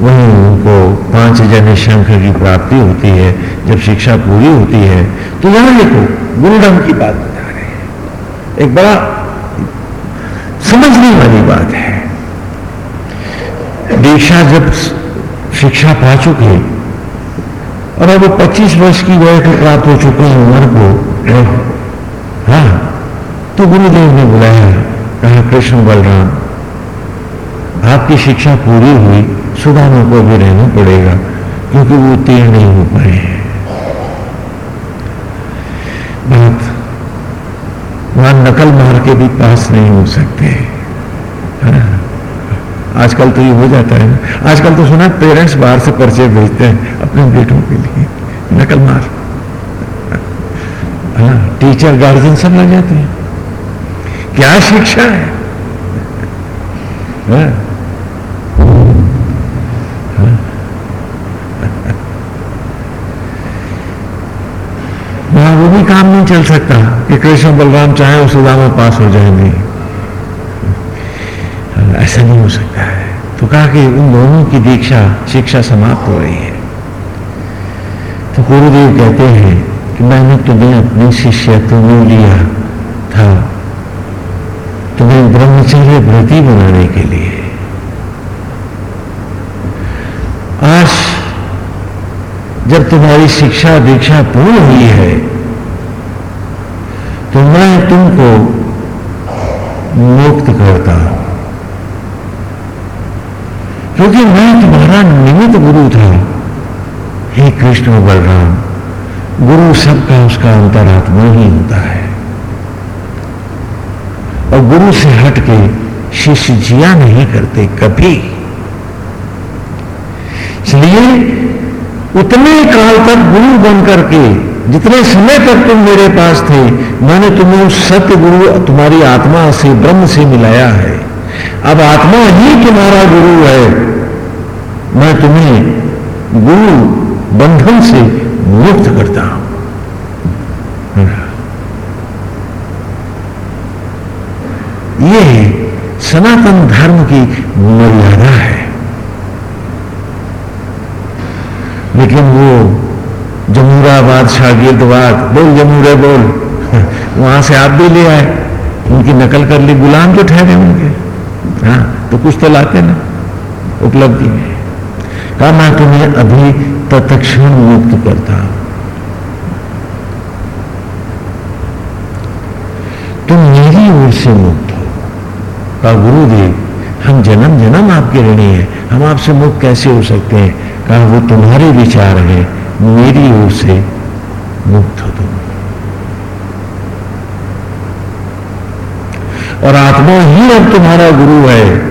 वहीं उनको पाँच जन शंख की प्राप्ति होती है, जब शिक्षा पूरी होती है तो यहाँ देखो गुरुडम की बात बता रहे हैं। एक बड़ा समझने वाली बात है। दीक्षा जब शिक्षा पा चुके और अब वो 25 वर्ष की वय को प्राप्त हो चुके हैं उम्र को हाँ तो गुरुदेव ने बुलाया। कहा कृष्ण बलराम, आपकी शिक्षा पूरी हुई, सुदामा को भी रहना पड़ेगा, क्योंकि वो उत्तीर्ण नहीं हो पाए हैं। बात, वहाँ नकल मार के भी पास नहीं हो सकते। हाँ आजकल तो ये हो जाता है ना। आजकल तो सुना, पेरेंट्स बाहर से पर्चे भेजते हैं अपने बेटों के लिए, नकल मार। हाँ टीचर, गार्जियन सब लग जाते हैं। क्या शिक्षा है? हाँ? हाँ? वहाँ वो भी काम नहीं चल सकता कि कृष्ण बलराम चाहे उस सुदामा पास हो जाएँगे ऐसा नहीं हो सकता है। तो कहा कि उन दोनों की दीक्षा, शिक्षा समाप्त हो रही है। तो गुरुदेव कहते हैं कि मैंने तुम्हें अपनी शिष्यत्व तुम्हें लिया था। ब्रह्मचर्य व्रति बनाने के लिए। आज जब तुम्हारी शिक्षा दीक्षा पूर्ण हुई है तो मैं तुमको मुक्त करता हूँ। क्योंकि मैं तुम्हारा निमित्त गुरु था। हे कृष्ण बलराम, गुरु सबका उसका अंतरात्मा ही होता है। और गुरु से हट के शिष्य जिया नहीं करते कभी। इसलिए उतने काल तक गुरु बन करके, जितने समय तक तुम मेरे पास थे, मैंने तुम्हें उस सत्य गुरु तुम्हारी आत्मा से, ब्रह्म से मिलाया है। अब आत्मा ही तुम्हारा गुरु है। मैं तुम्हें गुरु बंधन से मुक्त करता हूँ। ये सनातन धर्म की मर्यादा है। लेकिन वो जमूराबाद शागिर्दवाद बोल जमूरे बोल, वहाँ से आप भी ले आए। उनकी नकल कर ली, गुलाम जो ठहरे उनके हाँ तो कुछ तो लाते ना, उपलब्धि में। कहा, मैं तुम्हें अभी तत्क्षण मुक्त करता तुम मेरी ओर से मुक्त कहा गुरुदेव हम जन्म जन्म आपके ऋणी हैं, हम आपसे मुक्त कैसे हो सकते हैं? कहा, वो तुम्हारे विचार हैं, मेरी ओर से मुक्त हो तुम। और आत्मा ही अब तुम्हारा गुरु है।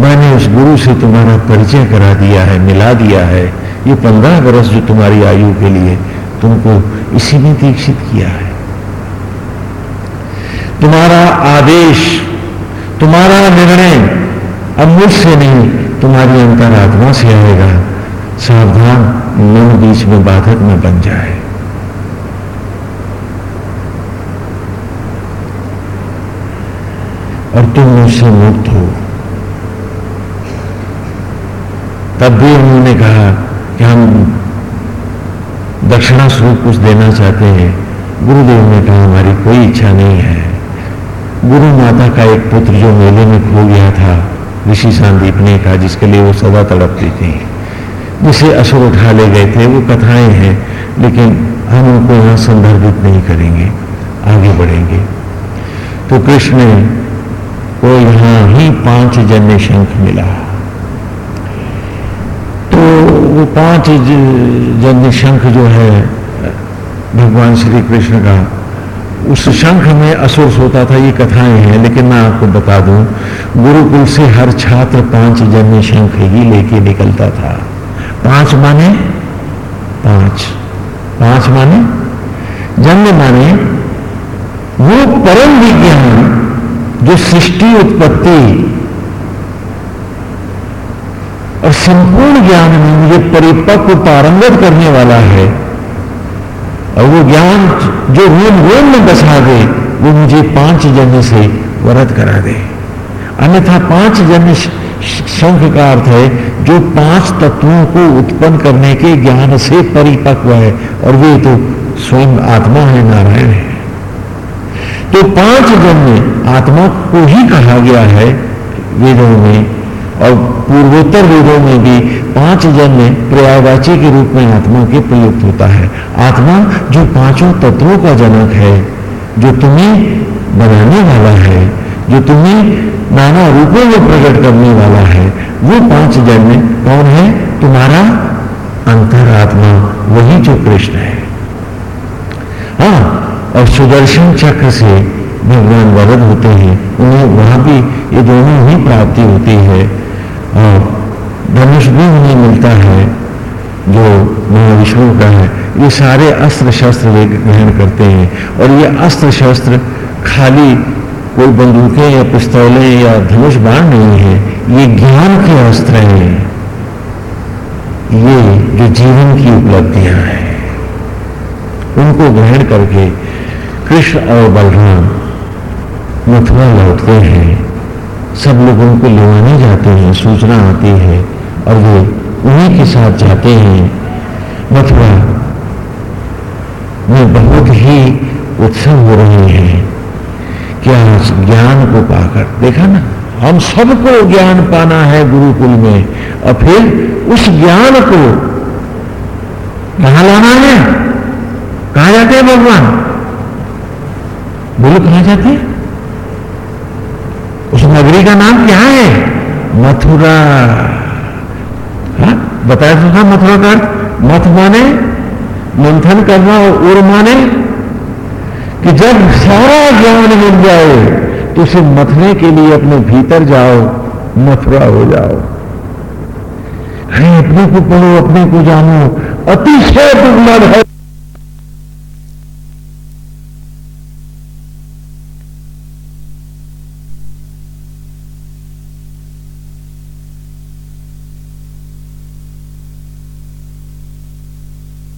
मैंने उस गुरु से तुम्हारा परिचय करा दिया है, मिला दिया है। ये पंद्रह वर्ष जो तुम्हारी आयु के लिए तुमको इसी में दीक्षित किया है। तुम्हारा आदेश, तुम्हारा निर्णय अब मुझसे नहीं, तुम्हारी अंतरात्मा से आएगा। सावधान मन बीच में बाधक में बन जाए। और तुम मुझसे मुक्त हो। तब भी उन्होंने कहा कि हम दक्षिणा स्वरूप कुछ देना चाहते हैं। गुरुदेव ने कहा, हमारी कोई इच्छा नहीं है। गुरु माता का एक पुत्र जो मेले में खो गया था, ऋषि सांदीप ने कहा, जिसके लिए वो सदा तड़पती थी। जिसे असुर उठा ले गए थे, वो कथाएँ हैं, लेकिन हम उनको यहाँ संदर्भित नहीं करेंगे, आगे बढ़ेंगे। तो कृष्ण को यहाँ ही पाँच जन्य शंख मिला। तो वो पाँच जन्य शंख जो है, भगवान श्री कृष्ण का उस शंख में असुर सोता था, ये कथाएँ हैं, लेकिन मैं आपको बता दूँ, गुरुकुल से हर छात्र पाँच जन्य शंख ही लेके निकलता था। पाँच माने? पाँच। पाँच माने? जन्य माने वो परम विज्ञान जो सृष्टि उत्पत्ति और संपूर्ण ज्ञान में मुझे परिपक्व पारंगत करने वाला है, और वो ज्ञान जो रोम रोम में बसा दे, वो मुझे पाँच जन्म से वरद करा दे। अन्यथा पाँच जन्म शंख का अर्थ है जो पाँच तत्वों को उत्पन्न करने के ज्ञान से परिपक्व है, और वे तो स्वयं आत्मा है, नारायण है। तो पाँच जन्म आत्मा को ही कहा गया है, वेदों में और पूर्वोत्तर वेदों में भी पाँच जन्म पर्यायवाची के रूप में आत्मा के प्रयुक्त होता है। आत्मा जो पाँचों तत्वों का जनक है, जो तुम्हें बनाने वाला है, जो तुम्हें नाना रूपों में प्रकट करने वाला है, वो पाँच जन्म कौन है? तुम्हारा अंतरात्मा, वही जो कृष्ण है। हाँ और सुदर्शन चक्र से भगवान वरद होते हैं, उन्हें वहाँ भी ये दोनों ही प्राप्ति होती है। और धनुष भी उन्हें मिलता है, जो महाविष्णु का है, ये सारे अस्त्र शस्त्र वे ग्रहण करते हैं। और ये अस्त्र शस्त्र खाली कोई बंदूकें या पिस्तौलें या धनुष बाण नहीं है, ये ज्ञान के अस्त्र हैं। ये जो जीवन की उपलब्धियाँ हैं, उनको ग्रहण करके कृष्ण और बलराम मथुरा लौटते हैं। सब लोग उनको लेवाने जाते हैं, सूचना आती है और वे उन्हीं के साथ जाते हैं। मथुरा में बहुत ही उत्सव हो रहे हैं क्या ज्ञान को पाकर, देखा ना, हम सबको ज्ञान पाना है गुरुकुल में, और फिर उस ज्ञान को कहाँ लाना है? कहा जाते हैं भगवान? बोलो, कहा जाते हैं? नगरी का नाम क्या है? मथुरा। हाँ? बताया तो था मथुरा का अर्थ। मथ माने, मंथन करना और उर माने, कि जब सारा ज्ञान मिल जाए तो उसे मथने के लिए अपने भीतर जाओ, मथुरा हो जाओ। अरे, अपने को पढ़ो, अपने को जानो। अतिशय दुर्लभ है